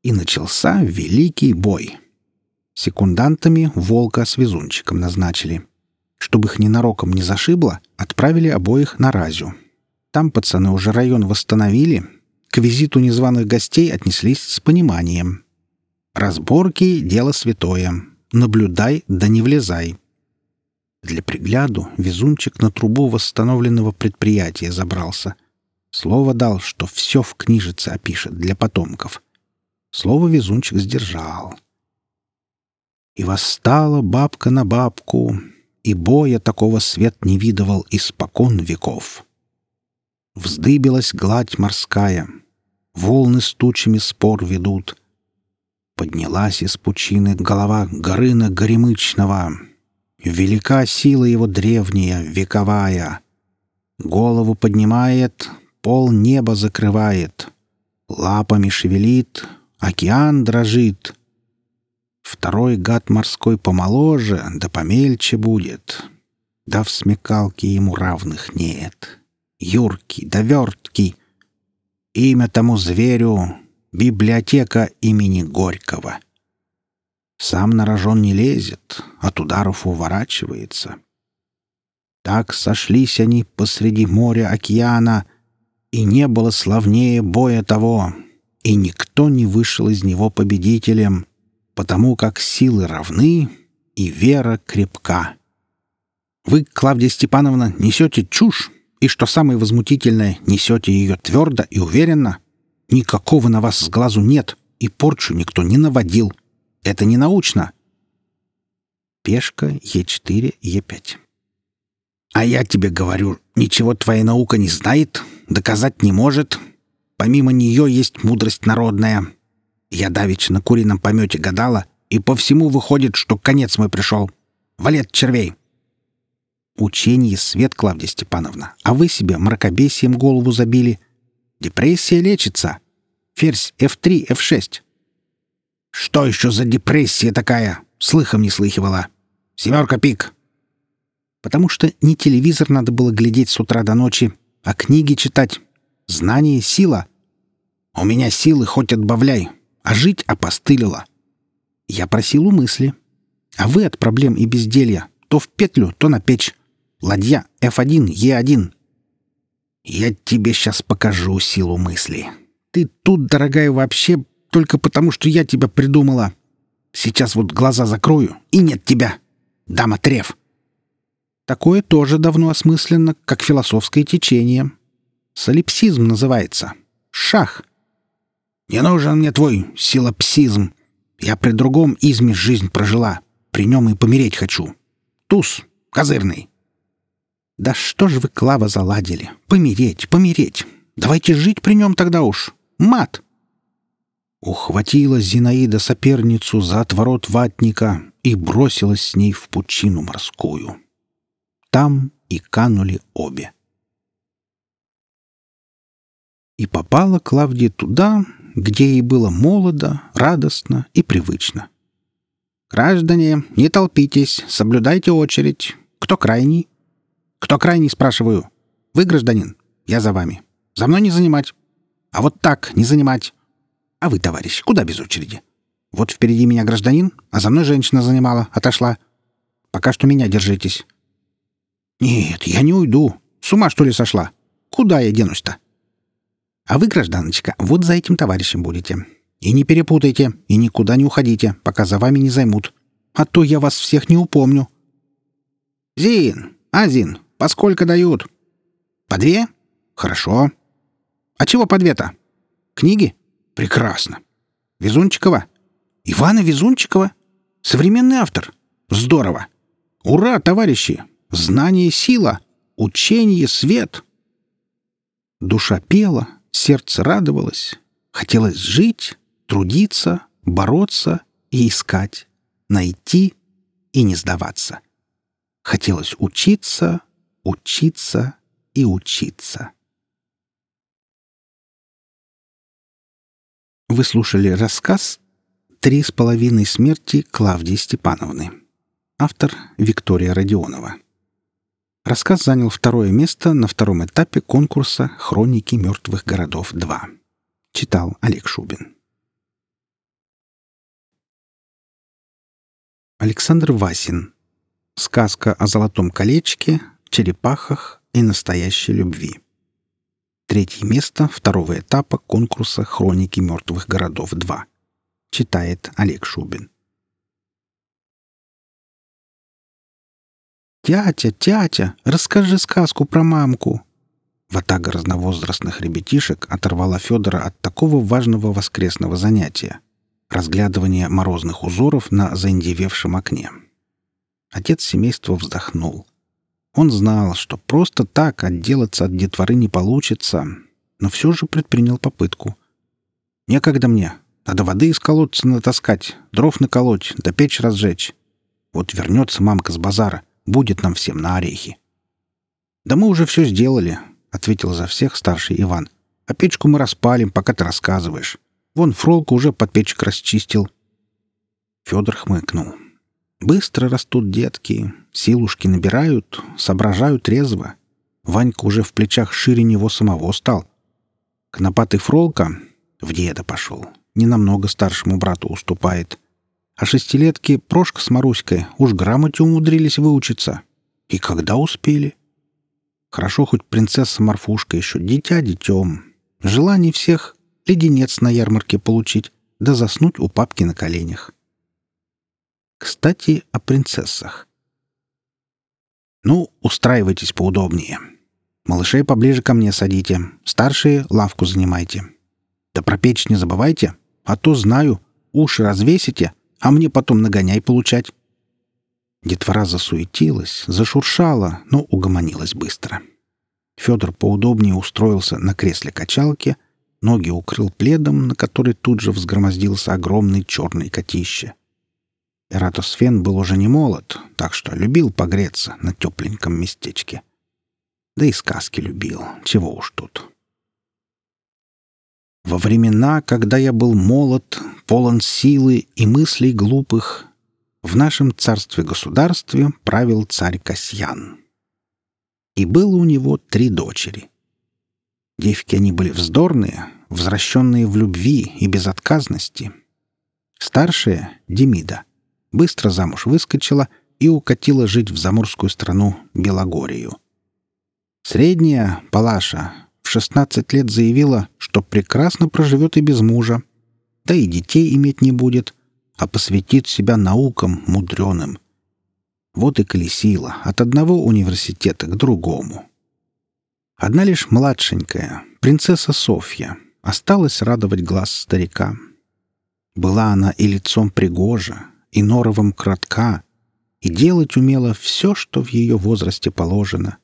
И начался великий бой. Секундантами волка с везунчиком назначили. Чтобы их ненароком не зашибло, отправили обоих на разю. Там пацаны уже район восстановили, к визиту незваных гостей отнеслись с пониманием. Разборки — дело святое. Наблюдай, да не влезай. Для пригляду везунчик на трубу восстановленного предприятия забрался. Слово дал, что все в книжице опишет для потомков. Слово везунчик сдержал. И восстала бабка на бабку, и боя такого свет не видывал испокон веков. Вздыбилась гладь морская — волны с тучами спор ведут. Поднялась из пучины голова Горына Горемычного. Велика сила его древняя, вековая. Голову поднимает, пол неба закрывает. Лапами шевелит, океан дрожит. Второй гад морской помоложе, да помельче будет. Да в смекалке ему равных нет. Юркий, да верткий — Имя тому зверю — библиотека имени Горького. Сам на рожон не лезет, от ударов уворачивается. Так сошлись они посреди моря океана, и не было славнее боя того, и никто не вышел из него победителем, потому как силы равны и вера крепка. Вы, Клавдия Степановна, несете чушь, и, что самое возмутительное, несете ее твердо и уверенно. Никакого на вас с глазу нет, и порчу никто не наводил. Это не научно, Пешка Е4, Е5. «А я тебе говорю, ничего твоя наука не знает, доказать не может. Помимо нее есть мудрость народная. Я давеча на курином помете гадала, и по всему выходит, что конец мой пришел. Валет червей!» «Учение свет, Клавдия Степановна, а вы себе мракобесием голову забили. Депрессия лечится. Ферзь F3, F6». «Что еще за депрессия такая? Слыхом не слыхивала. Семерка пик потому что не телевизор надо было глядеть с утра до ночи, а книги читать. Знание — сила. У меня силы хоть отбавляй, а жить опостылило. Я просил у мысли. А вы от проблем и безделья то в петлю, то на печь. Ладья F1, E1. Я тебе сейчас покажу силу мысли. Ты тут, дорогая, вообще только потому, что я тебя придумала. Сейчас вот глаза закрою, и нет тебя. Дама Треф. Такое тоже давно осмысленно, как философское течение. Солипсизм называется. Шах. Не нужен мне твой силопсизм. Я при другом изме жизнь прожила. При нем и помереть хочу. Туз, козырный. Да что ж вы, Клава, заладили? Помереть, помереть. Давайте жить при нем тогда уж. Мат. Ухватила Зинаида соперницу за отворот ватника и бросилась с ней в пучину морскую там и канули обе. И попала Клавдия туда, где ей было молодо, радостно и привычно. «Граждане, не толпитесь, соблюдайте очередь. Кто крайний?» «Кто крайний?» — спрашиваю. «Вы, гражданин? Я за вами. За мной не занимать. А вот так не занимать. А вы, товарищ, куда без очереди? Вот впереди меня гражданин, а за мной женщина занимала, отошла. Пока что меня держитесь. «Нет, я не уйду. С ума, что ли, сошла? Куда я денусь-то?» «А вы, гражданочка, вот за этим товарищем будете. И не перепутайте, и никуда не уходите, пока за вами не займут. А то я вас всех не упомню». «Зин! А, Зин, по сколько дают?» «По две? Хорошо. А чего по две-то? Книги? Прекрасно. Везунчикова? Ивана Везунчикова? Современный автор? Здорово. Ура, товарищи! Знание — сила, учение — свет. Душа пела, сердце радовалось. Хотелось жить, трудиться, бороться и искать, найти и не сдаваться. Хотелось учиться, учиться и учиться. Вы слушали рассказ «Три с половиной смерти Клавдии Степановны». Автор Виктория Родионова. Рассказ занял второе место на втором этапе конкурса «Хроники мертвых городов-2». Читал Олег Шубин. Александр Васин. Сказка о золотом колечке, черепахах и настоящей любви. Третье место второго этапа конкурса «Хроники мертвых городов-2». Читает Олег Шубин. «Тятя, тятя, расскажи сказку про мамку!» Ватага разновозрастных ребятишек оторвала Федора от такого важного воскресного занятия — разглядывания морозных узоров на заиндевевшем окне. Отец семейства вздохнул. Он знал, что просто так отделаться от детворы не получится, но все же предпринял попытку. «Некогда мне. Надо воды из колодца натаскать, дров наколоть, да печь разжечь. Вот вернется мамка с базара — Будет нам всем на орехи. «Да мы уже все сделали», — ответил за всех старший Иван. «А печку мы распалим, пока ты рассказываешь. Вон Фролка уже под печек расчистил». Федор хмыкнул. «Быстро растут детки, силушки набирают, соображают резво. Ванька уже в плечах шире него самого стал. Конопатый Фролка в деда пошел, ненамного старшему брату уступает. А шестилетки Прошка с Маруськой уж грамоте умудрились выучиться. И когда успели? Хорошо, хоть принцесса Марфушка еще дитя детем. Желание всех — леденец на ярмарке получить, да заснуть у папки на коленях. Кстати, о принцессах. Ну, устраивайтесь поудобнее. Малышей поближе ко мне садите. Старшие — лавку занимайте. Да про печь не забывайте, а то знаю, уши развесите — а мне потом нагоняй получать. Детвора засуетилась, зашуршала, но угомонилась быстро. Федор поудобнее устроился на кресле качалки, ноги укрыл пледом, на который тут же взгромоздился огромный черный котище. Эратосфен был уже не молод, так что любил погреться на тепленьком местечке. Да и сказки любил, чего уж тут. Во времена, когда я был молод, полон силы и мыслей глупых, в нашем царстве-государстве правил царь Касьян. И было у него три дочери. Девки они были вздорные, возвращенные в любви и безотказности. Старшая, Демида, быстро замуж выскочила и укатила жить в заморскую страну Белогорию. Средняя, Палаша, в 16 лет заявила, что прекрасно проживет и без мужа, да и детей иметь не будет, а посвятит себя наукам мудреным. Вот и колесила от одного университета к другому. Одна лишь младшенькая, принцесса Софья, осталась радовать глаз старика. Была она и лицом пригожа, и норовом кратка, и делать умела все, что в ее возрасте положено.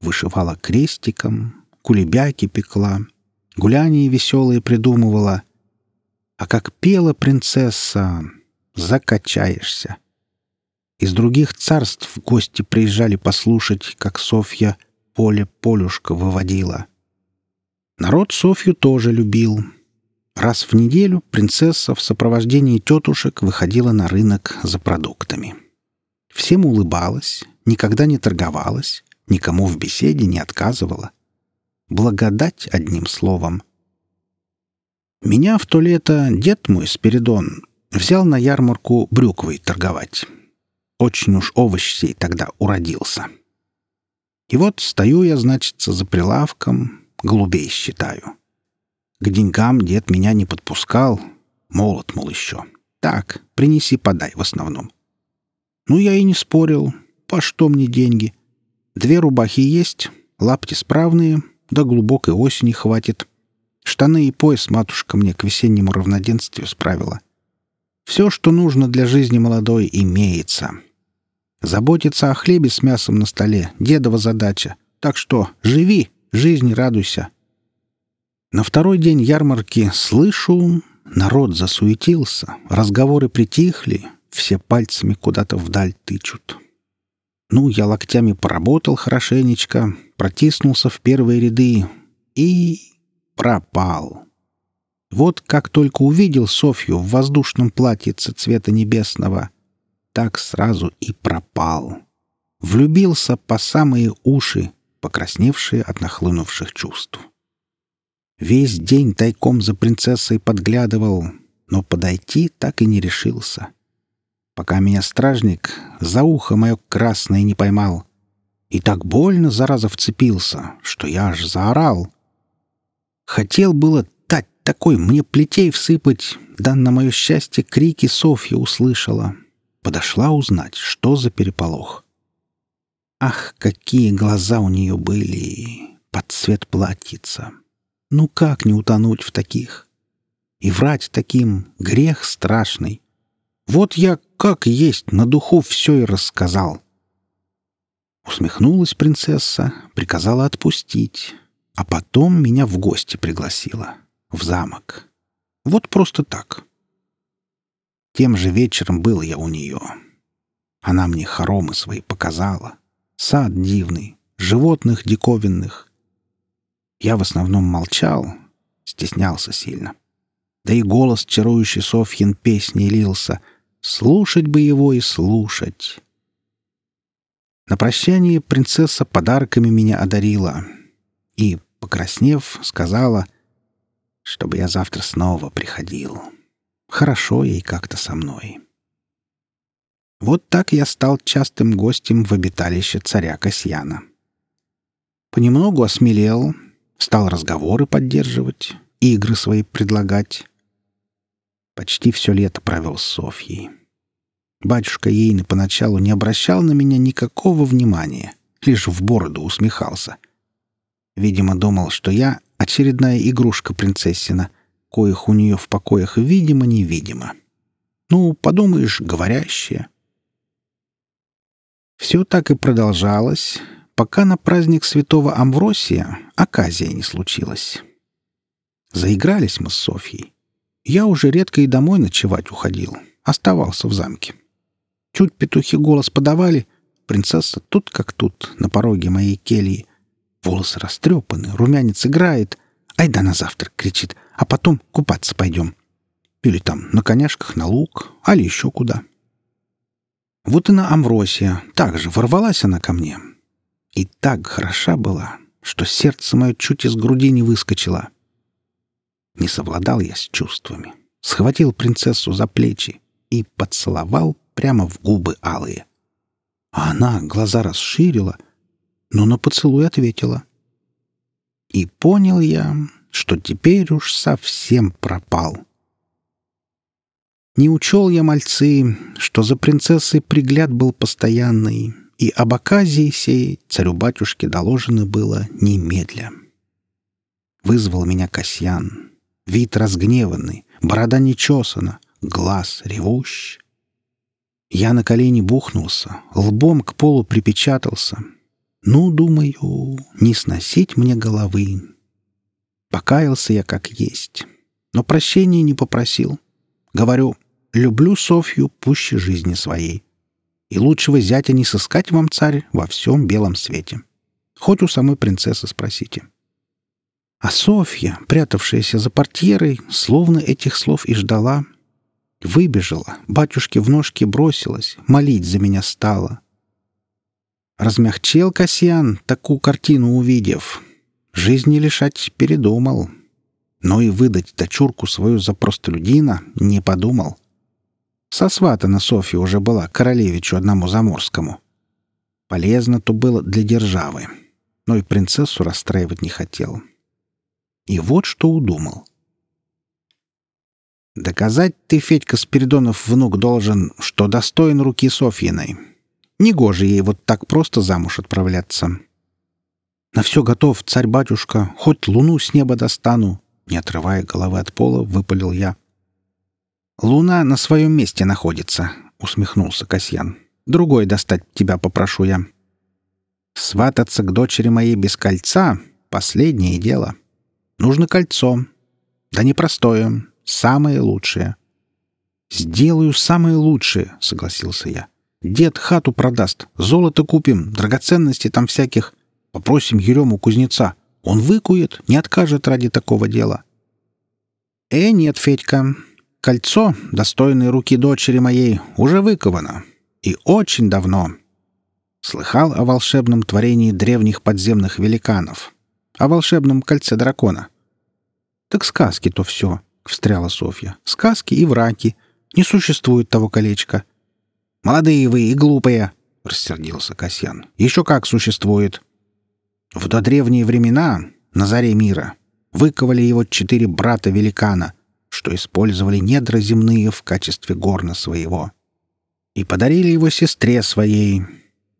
Вышивала крестиком, кулебяки пекла, гуляния веселые придумывала. А как пела принцесса, закачаешься. Из других царств гости приезжали послушать, как Софья поле-полюшка выводила. Народ Софью тоже любил. Раз в неделю принцесса в сопровождении тетушек выходила на рынок за продуктами. Всем улыбалась, никогда не торговалась, никому в беседе не отказывала. Благодать одним словом. Меня в то лето дед мой Спиридон взял на ярмарку брюквой торговать. Очень уж овощей тогда уродился. И вот стою я, значит, за прилавком, голубей считаю. К деньгам дед меня не подпускал. Молод, мол, еще. Так, принеси, подай в основном. Ну, я и не спорил. По что мне деньги? Две рубахи есть, лапти справные, до глубокой осени хватит. Штаны и пояс матушка мне к весеннему равноденствию справила. Все, что нужно для жизни молодой, имеется. Заботиться о хлебе с мясом на столе — дедова задача. Так что живи, жизнь радуйся. На второй день ярмарки слышу, народ засуетился, разговоры притихли, все пальцами куда-то вдаль тычут. Ну, я локтями поработал хорошенечко, протиснулся в первые ряды и пропал. Вот как только увидел Софью в воздушном платьице цвета небесного, так сразу и пропал. Влюбился по самые уши, покрасневшие от нахлынувших чувств. Весь день тайком за принцессой подглядывал, но подойти так и не решился. Пока меня стражник за ухо мое красное не поймал. И так больно, зараза, вцепился, что я аж заорал. Хотел было дать такой мне плетей всыпать, да на мое счастье крики Софья услышала. Подошла узнать, что за переполох. Ах, какие глаза у нее были! Под цвет платьица. Ну как не утонуть в таких? И врать таким — грех страшный. Вот я как есть на духу все и рассказал. Усмехнулась принцесса, приказала отпустить, а потом меня в гости пригласила. В замок. Вот просто так. Тем же вечером был я у нее. Она мне хоромы свои показала. Сад дивный, животных диковинных. Я в основном молчал, стеснялся сильно. Да и голос чарующий Софьин песни лился. Слушать бы его и слушать. На прощание принцесса подарками меня одарила и, покраснев, сказала, чтобы я завтра снова приходил. Хорошо ей как-то со мной. Вот так я стал частым гостем в обиталище царя Касьяна. Понемногу осмелел, стал разговоры поддерживать, игры свои предлагать. Почти все лето провел с Софьей. Батюшка Ейны поначалу не обращал на меня никакого внимания, лишь в бороду усмехался. Видимо, думал, что я — очередная игрушка принцессина, коих у нее в покоях видимо-невидимо. Ну, подумаешь, говорящая. Все так и продолжалось, пока на праздник святого Амвросия оказия не случилась. Заигрались мы с Софьей. Я уже редко и домой ночевать уходил, оставался в замке. Чуть петухи голос подавали, принцесса тут как тут, на пороге моей кельи. Волосы растрепаны, румянец играет. Айда на завтрак, кричит, а потом купаться пойдем. Или там на коняшках на луг, али еще куда. Вот и на Амвросия также ворвалась она ко мне. И так хороша была, что сердце мое чуть из груди не выскочило. Не совладал я с чувствами. Схватил принцессу за плечи и поцеловал прямо в губы алые. А она глаза расширила, но на поцелуй ответила. И понял я, что теперь уж совсем пропал. Не учел я, мальцы, что за принцессой пригляд был постоянный, и об оказии сей царю-батюшке доложено было немедля. Вызвал меня Касьян, вид разгневанный, борода нечесана, глаз ревущ. Я на колени бухнулся, лбом к полу припечатался. Ну, думаю, не сносить мне головы. Покаялся я как есть, но прощения не попросил. Говорю, люблю Софью пуще жизни своей. И лучшего зятя не сыскать вам, царь, во всем белом свете. Хоть у самой принцессы спросите. А Софья, прятавшаяся за портьерой, словно этих слов и ждала, Выбежала, батюшке в ножки бросилась, молить за меня стала. Размягчел Касьян, такую картину увидев. Жизни лишать передумал. Но и выдать дочурку свою за простолюдина не подумал. Сосватана Софья уже была королевичу одному заморскому. Полезно то было для державы, но и принцессу расстраивать не хотел. И вот что удумал — Доказать ты, Федька Спиридонов, внук, должен, что достоин руки Софьиной. Негоже ей вот так просто замуж отправляться. На все готов, царь-батюшка, хоть луну с неба достану, не отрывая головы от пола, выпалил я. «Луна на своем месте находится», — усмехнулся Касьян. «Другой достать тебя попрошу я». «Свататься к дочери моей без кольца — последнее дело. Нужно кольцо. Да непростое, Самое лучшее. «Сделаю самое лучшее», — согласился я. «Дед хату продаст, золото купим, драгоценности там всяких. Попросим Ерему кузнеца. Он выкует, не откажет ради такого дела». «Э, нет, Федька. Кольцо, достойное руки дочери моей, уже выковано. И очень давно. Слыхал о волшебном творении древних подземных великанов, о волшебном кольце дракона. Так сказки-то все. — встряла Софья. «Сказки и враки. Не существует того колечка». «Молодые вы и глупые!» — рассердился Касьян. «Еще как существует!» В додревние времена, на заре мира, выковали его четыре брата-великана, что использовали недра земные в качестве горна своего. И подарили его сестре своей,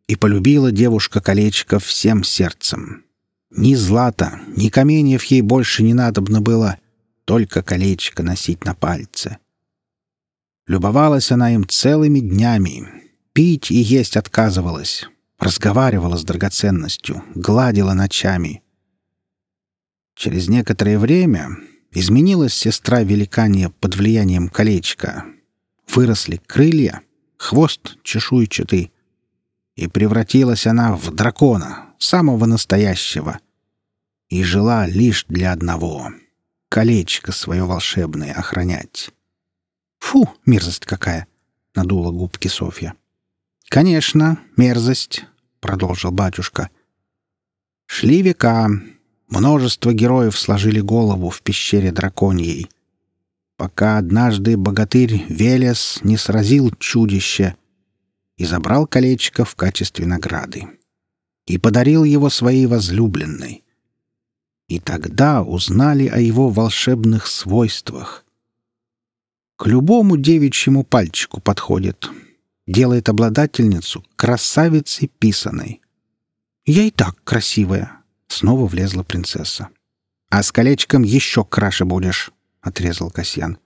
и полюбила девушка колечко всем сердцем. Ни злата, ни каменьев ей больше не надобно было, только колечко носить на пальце. Любовалась она им целыми днями, пить и есть отказывалась, разговаривала с драгоценностью, гладила ночами. Через некоторое время изменилась сестра великанья под влиянием колечка. Выросли крылья, хвост чешуйчатый, и превратилась она в дракона, самого настоящего, и жила лишь для одного — колечко свое волшебное охранять. Фу, мерзость какая! — надула губки Софья. «Конечно, мерзость», — продолжил батюшка. «Шли века, множество героев сложили голову в пещере драконьей, пока однажды богатырь Велес не сразил чудище и забрал колечко в качестве награды и подарил его своей возлюбленной. И тогда узнали о его волшебных свойствах. К любому девичьему пальчику подходит. Делает обладательницу красавицей писаной. «Я и так красивая», — снова влезла принцесса. «А с колечком еще краше будешь», — отрезал Касьян.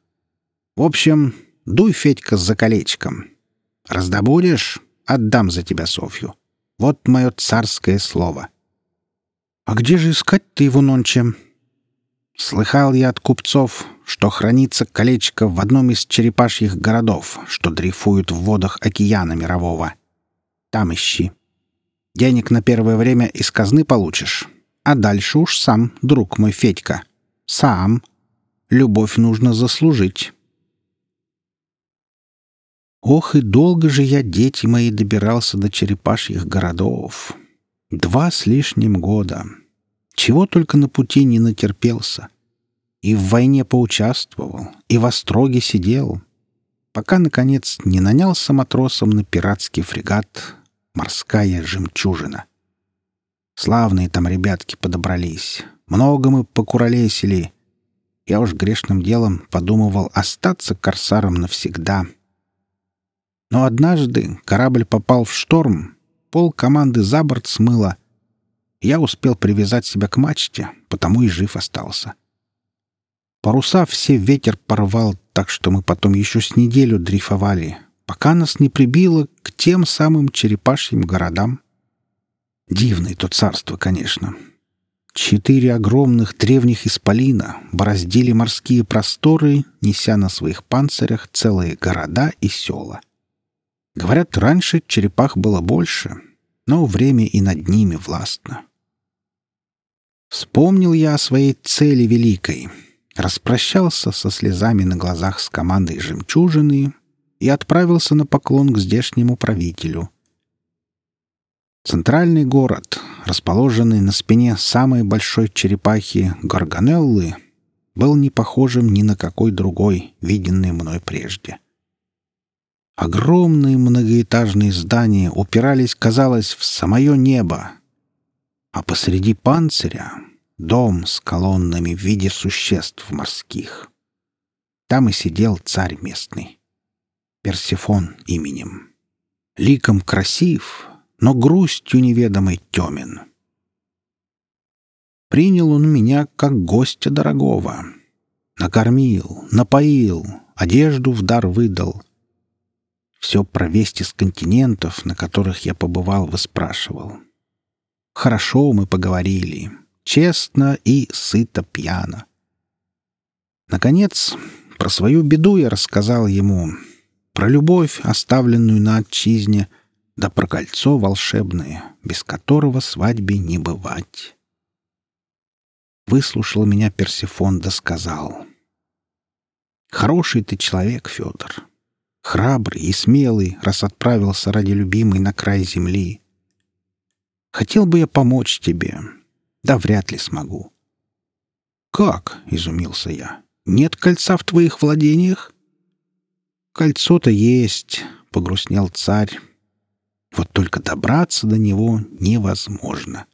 «В общем, дуй, Федька, за колечком. Раздобудешь, отдам за тебя Софью. Вот мое царское слово. А где же искать-то его нонче? Слыхал я от купцов, что хранится колечко в одном из черепашьих городов, что дрейфуют в водах океана мирового. Там ищи. Денег на первое время из казны получишь. А дальше уж сам, друг мой Федька. Сам. Любовь нужно заслужить. Ох, и долго же я, дети мои, добирался до черепашьих городов. Два с лишним года. Чего только на пути не натерпелся. И в войне поучаствовал, и в остроге сидел, пока, наконец, не нанялся матросом на пиратский фрегат «Морская жемчужина». Славные там ребятки подобрались. Много мы покуролесили. Я уж грешным делом подумывал остаться корсаром навсегда. Но однажды корабль попал в шторм, пол команды за борт смыло. Я успел привязать себя к мачте, потому и жив остался. — Паруса все ветер порвал, так что мы потом еще с неделю дрейфовали, пока нас не прибило к тем самым черепашьим городам. Дивное то царство, конечно. Четыре огромных древних исполина бороздили морские просторы, неся на своих панцирях целые города и села. Говорят, раньше черепах было больше, но время и над ними властно. Вспомнил я о своей цели великой — распрощался со слезами на глазах с командой «Жемчужины» и отправился на поклон к здешнему правителю. Центральный город, расположенный на спине самой большой черепахи Гарганеллы, был не похожим ни на какой другой, виденный мной прежде. Огромные многоэтажные здания упирались, казалось, в самое небо, а посреди панциря дом с колоннами в виде существ морских. Там и сидел царь местный. Персифон именем. Ликом красив, но грустью неведомой темен. Принял он меня как гостя дорогого. Накормил, напоил, одежду в дар выдал. Все про вести с континентов, на которых я побывал, выспрашивал. Хорошо мы поговорили — честно и сыто пьяно. Наконец, про свою беду я рассказал ему, про любовь, оставленную на отчизне, да про кольцо волшебное, без которого свадьбе не бывать. Выслушал меня Персифон да сказал. «Хороший ты человек, Федор. Храбрый и смелый, раз отправился ради любимой на край земли. Хотел бы я помочь тебе, да вряд ли смогу. «Как?» — изумился я. «Нет кольца в твоих владениях?» «Кольцо-то есть», — погрустнел царь. «Вот только добраться до него невозможно».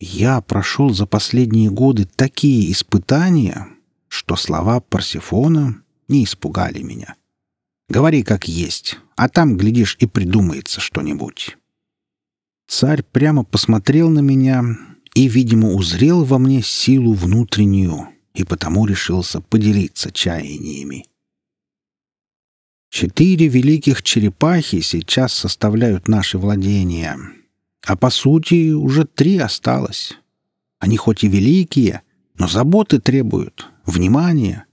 Я прошел за последние годы такие испытания, что слова Парсифона не испугали меня. Говори как есть, а там, глядишь, и придумается что-нибудь. Царь прямо посмотрел на меня и, видимо, узрел во мне силу внутреннюю и потому решился поделиться чаяниями. Четыре великих черепахи сейчас составляют наши владения, а по сути уже три осталось. Они хоть и великие, но заботы требуют, внимания.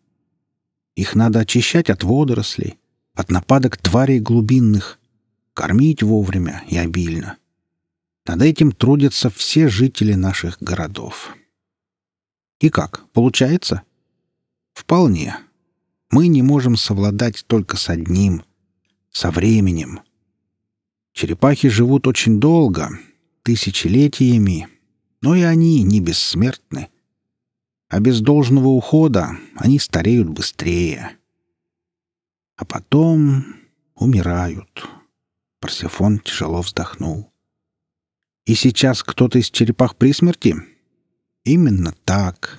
Их надо очищать от водорослей, от нападок тварей глубинных, кормить вовремя и обильно. Над этим трудятся все жители наших городов. И как, получается? Вполне. Мы не можем совладать только с одним — со временем. Черепахи живут очень долго, тысячелетиями, но и они не бессмертны. А без должного ухода они стареют быстрее. А потом умирают. Парсифон тяжело вздохнул. И сейчас кто-то из черепах при смерти? Именно так.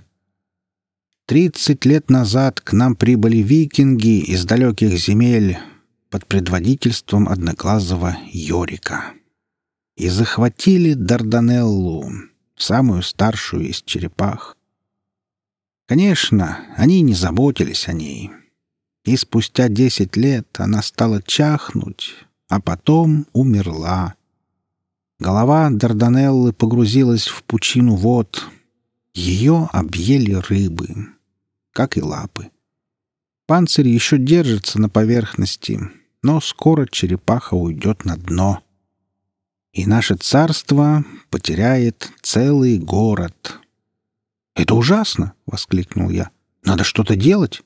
Тридцать лет назад к нам прибыли викинги из далеких земель под предводительством одноглазого Йорика и захватили Дарданеллу, самую старшую из черепах. Конечно, они не заботились о ней, и спустя десять лет она стала чахнуть, а потом умерла. Голова Дарданеллы погрузилась в пучину вод. Ее объели рыбы, как и лапы. Панцирь еще держится на поверхности, но скоро черепаха уйдет на дно. И наше царство потеряет целый город. «Это ужасно!» — воскликнул я. «Надо что-то делать!»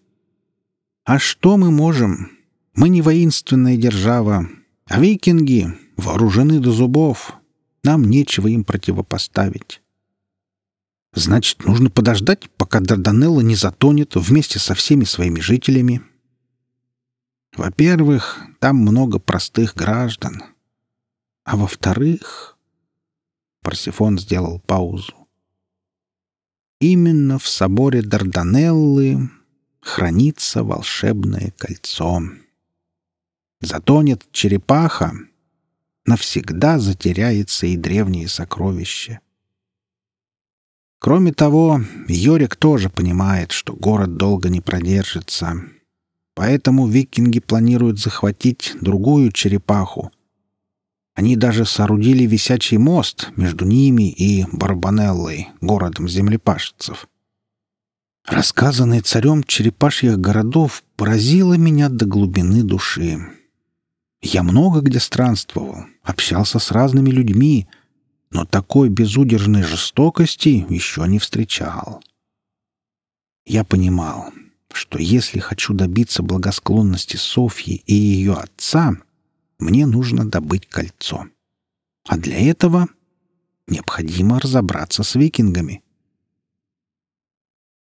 «А что мы можем? Мы не воинственная держава, а викинги вооружены до зубов. Нам нечего им противопоставить». «Значит, нужно подождать, пока Дарданелла не затонет вместе со всеми своими жителями». «Во-первых, там много простых граждан. А во-вторых...» Парсифон сделал паузу. Именно в соборе Дарданеллы хранится волшебное кольцо. Затонет черепаха, навсегда затеряется и древнее сокровище. Кроме того, Йорик тоже понимает, что город долго не продержится. Поэтому викинги планируют захватить другую черепаху, они даже соорудили висячий мост между ними и Барбанеллой, городом землепашцев. Рассказанное царем черепашьих городов поразило меня до глубины души. Я много где странствовал, общался с разными людьми, но такой безудержной жестокости еще не встречал. Я понимал, что если хочу добиться благосклонности Софьи и ее отца — мне нужно добыть кольцо. А для этого необходимо разобраться с викингами.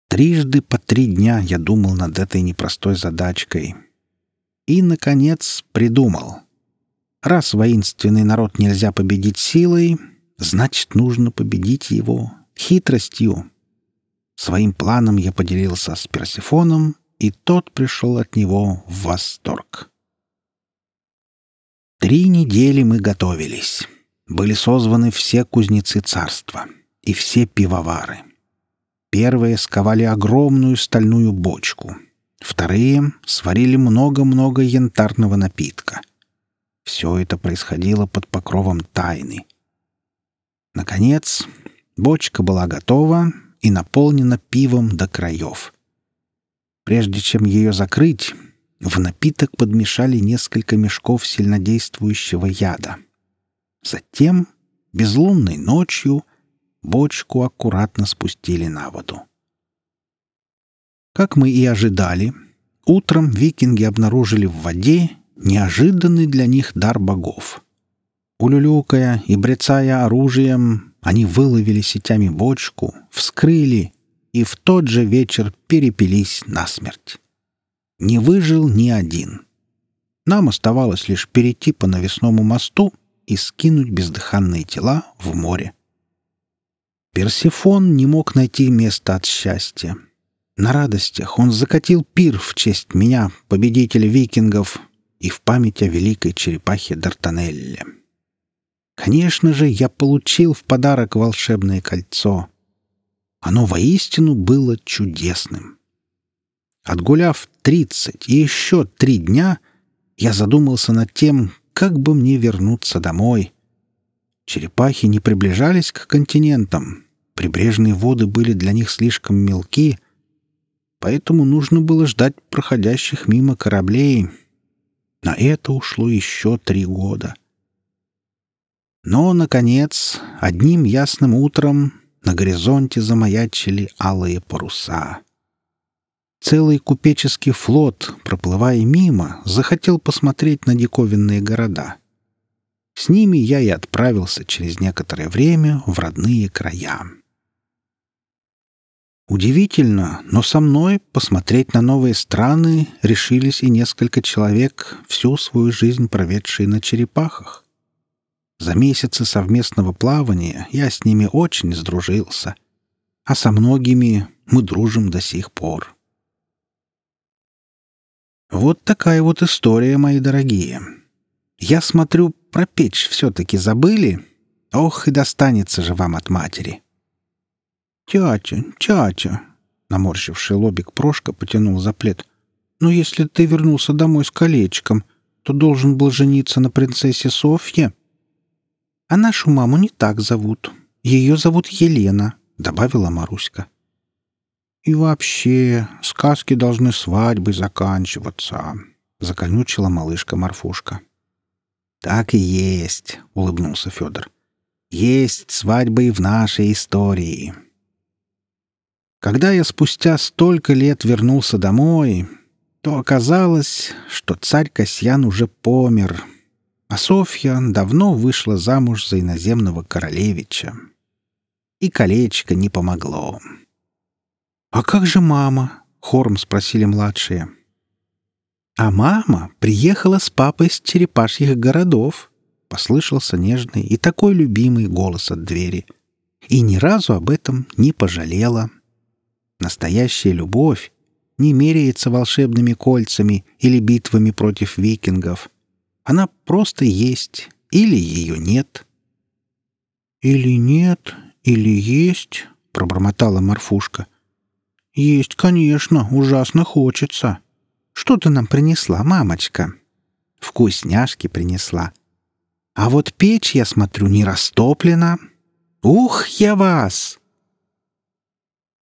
Трижды по три дня я думал над этой непростой задачкой. И, наконец, придумал. Раз воинственный народ нельзя победить силой, значит, нужно победить его хитростью. Своим планом я поделился с Персифоном, и тот пришел от него в восторг. Три недели мы готовились. Были созваны все кузнецы царства и все пивовары. Первые сковали огромную стальную бочку. Вторые сварили много-много янтарного напитка. Все это происходило под покровом тайны. Наконец, бочка была готова и наполнена пивом до краев. Прежде чем ее закрыть, в напиток подмешали несколько мешков сильнодействующего яда. Затем, безлунной ночью, бочку аккуратно спустили на воду. Как мы и ожидали, утром викинги обнаружили в воде неожиданный для них дар богов. Улюлюкая и брецая оружием, они выловили сетями бочку, вскрыли и в тот же вечер перепились насмерть не выжил ни один. Нам оставалось лишь перейти по навесному мосту и скинуть бездыханные тела в море. Персифон не мог найти места от счастья. На радостях он закатил пир в честь меня, победителя викингов, и в память о великой черепахе Д'Артанелле. Конечно же, я получил в подарок волшебное кольцо. Оно воистину было чудесным. Отгуляв тридцать и еще три дня, я задумался над тем, как бы мне вернуться домой. Черепахи не приближались к континентам. Прибрежные воды были для них слишком мелки, поэтому нужно было ждать проходящих мимо кораблей. На это ушло еще три года. Но, наконец, одним ясным утром на горизонте замаячили алые паруса — Целый купеческий флот, проплывая мимо, захотел посмотреть на диковинные города. С ними я и отправился через некоторое время в родные края. Удивительно, но со мной посмотреть на новые страны решились и несколько человек, всю свою жизнь проведшие на черепахах. За месяцы совместного плавания я с ними очень сдружился, а со многими мы дружим до сих пор. Вот такая вот история, мои дорогие. Я смотрю, про печь все-таки забыли. Ох, и достанется же вам от матери. Тятя, тятя, наморщивший лобик Прошка потянул за плед. Ну, если ты вернулся домой с колечком, то должен был жениться на принцессе Софье. А нашу маму не так зовут. Ее зовут Елена, — добавила Маруська. И вообще, сказки должны свадьбой заканчиваться, — законючила малышка Марфушка. Так и есть, — улыбнулся Федор. Есть свадьбы и в нашей истории. Когда я спустя столько лет вернулся домой, то оказалось, что царь Касьян уже помер, а Софья давно вышла замуж за иноземного королевича. И колечко не помогло. «А как же мама?» — хором спросили младшие. «А мама приехала с папой с черепашьих городов», — послышался нежный и такой любимый голос от двери. И ни разу об этом не пожалела. Настоящая любовь не меряется волшебными кольцами или битвами против викингов. Она просто есть, или ее нет. «Или нет, или есть», — пробормотала Марфушка. «Есть, конечно, ужасно хочется. Что ты нам принесла, мамочка?» «Вкусняшки принесла. А вот печь, я смотрю, не растоплена. Ух, я вас!»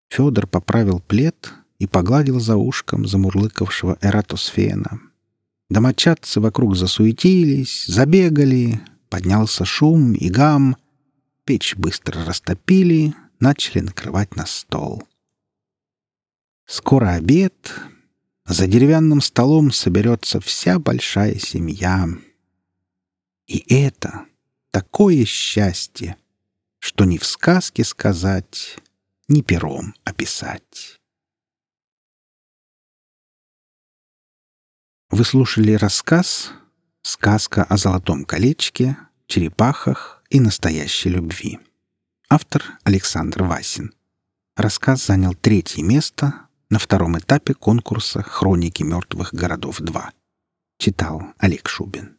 Федор поправил плед, и погладил за ушком замурлыкавшего эратосфена. Домочадцы вокруг засуетились, забегали, поднялся шум и гам. Печь быстро растопили, начали накрывать на стол. Скоро обед. За деревянным столом соберется вся большая семья. И это такое счастье, что ни в сказке сказать, ни пером описать. Вы слушали рассказ «Сказка о золотом колечке, черепахах и настоящей любви». Автор Александр Васин. Рассказ занял третье место на втором этапе конкурса «Хроники мертвых городов 2». Читал Олег Шубин.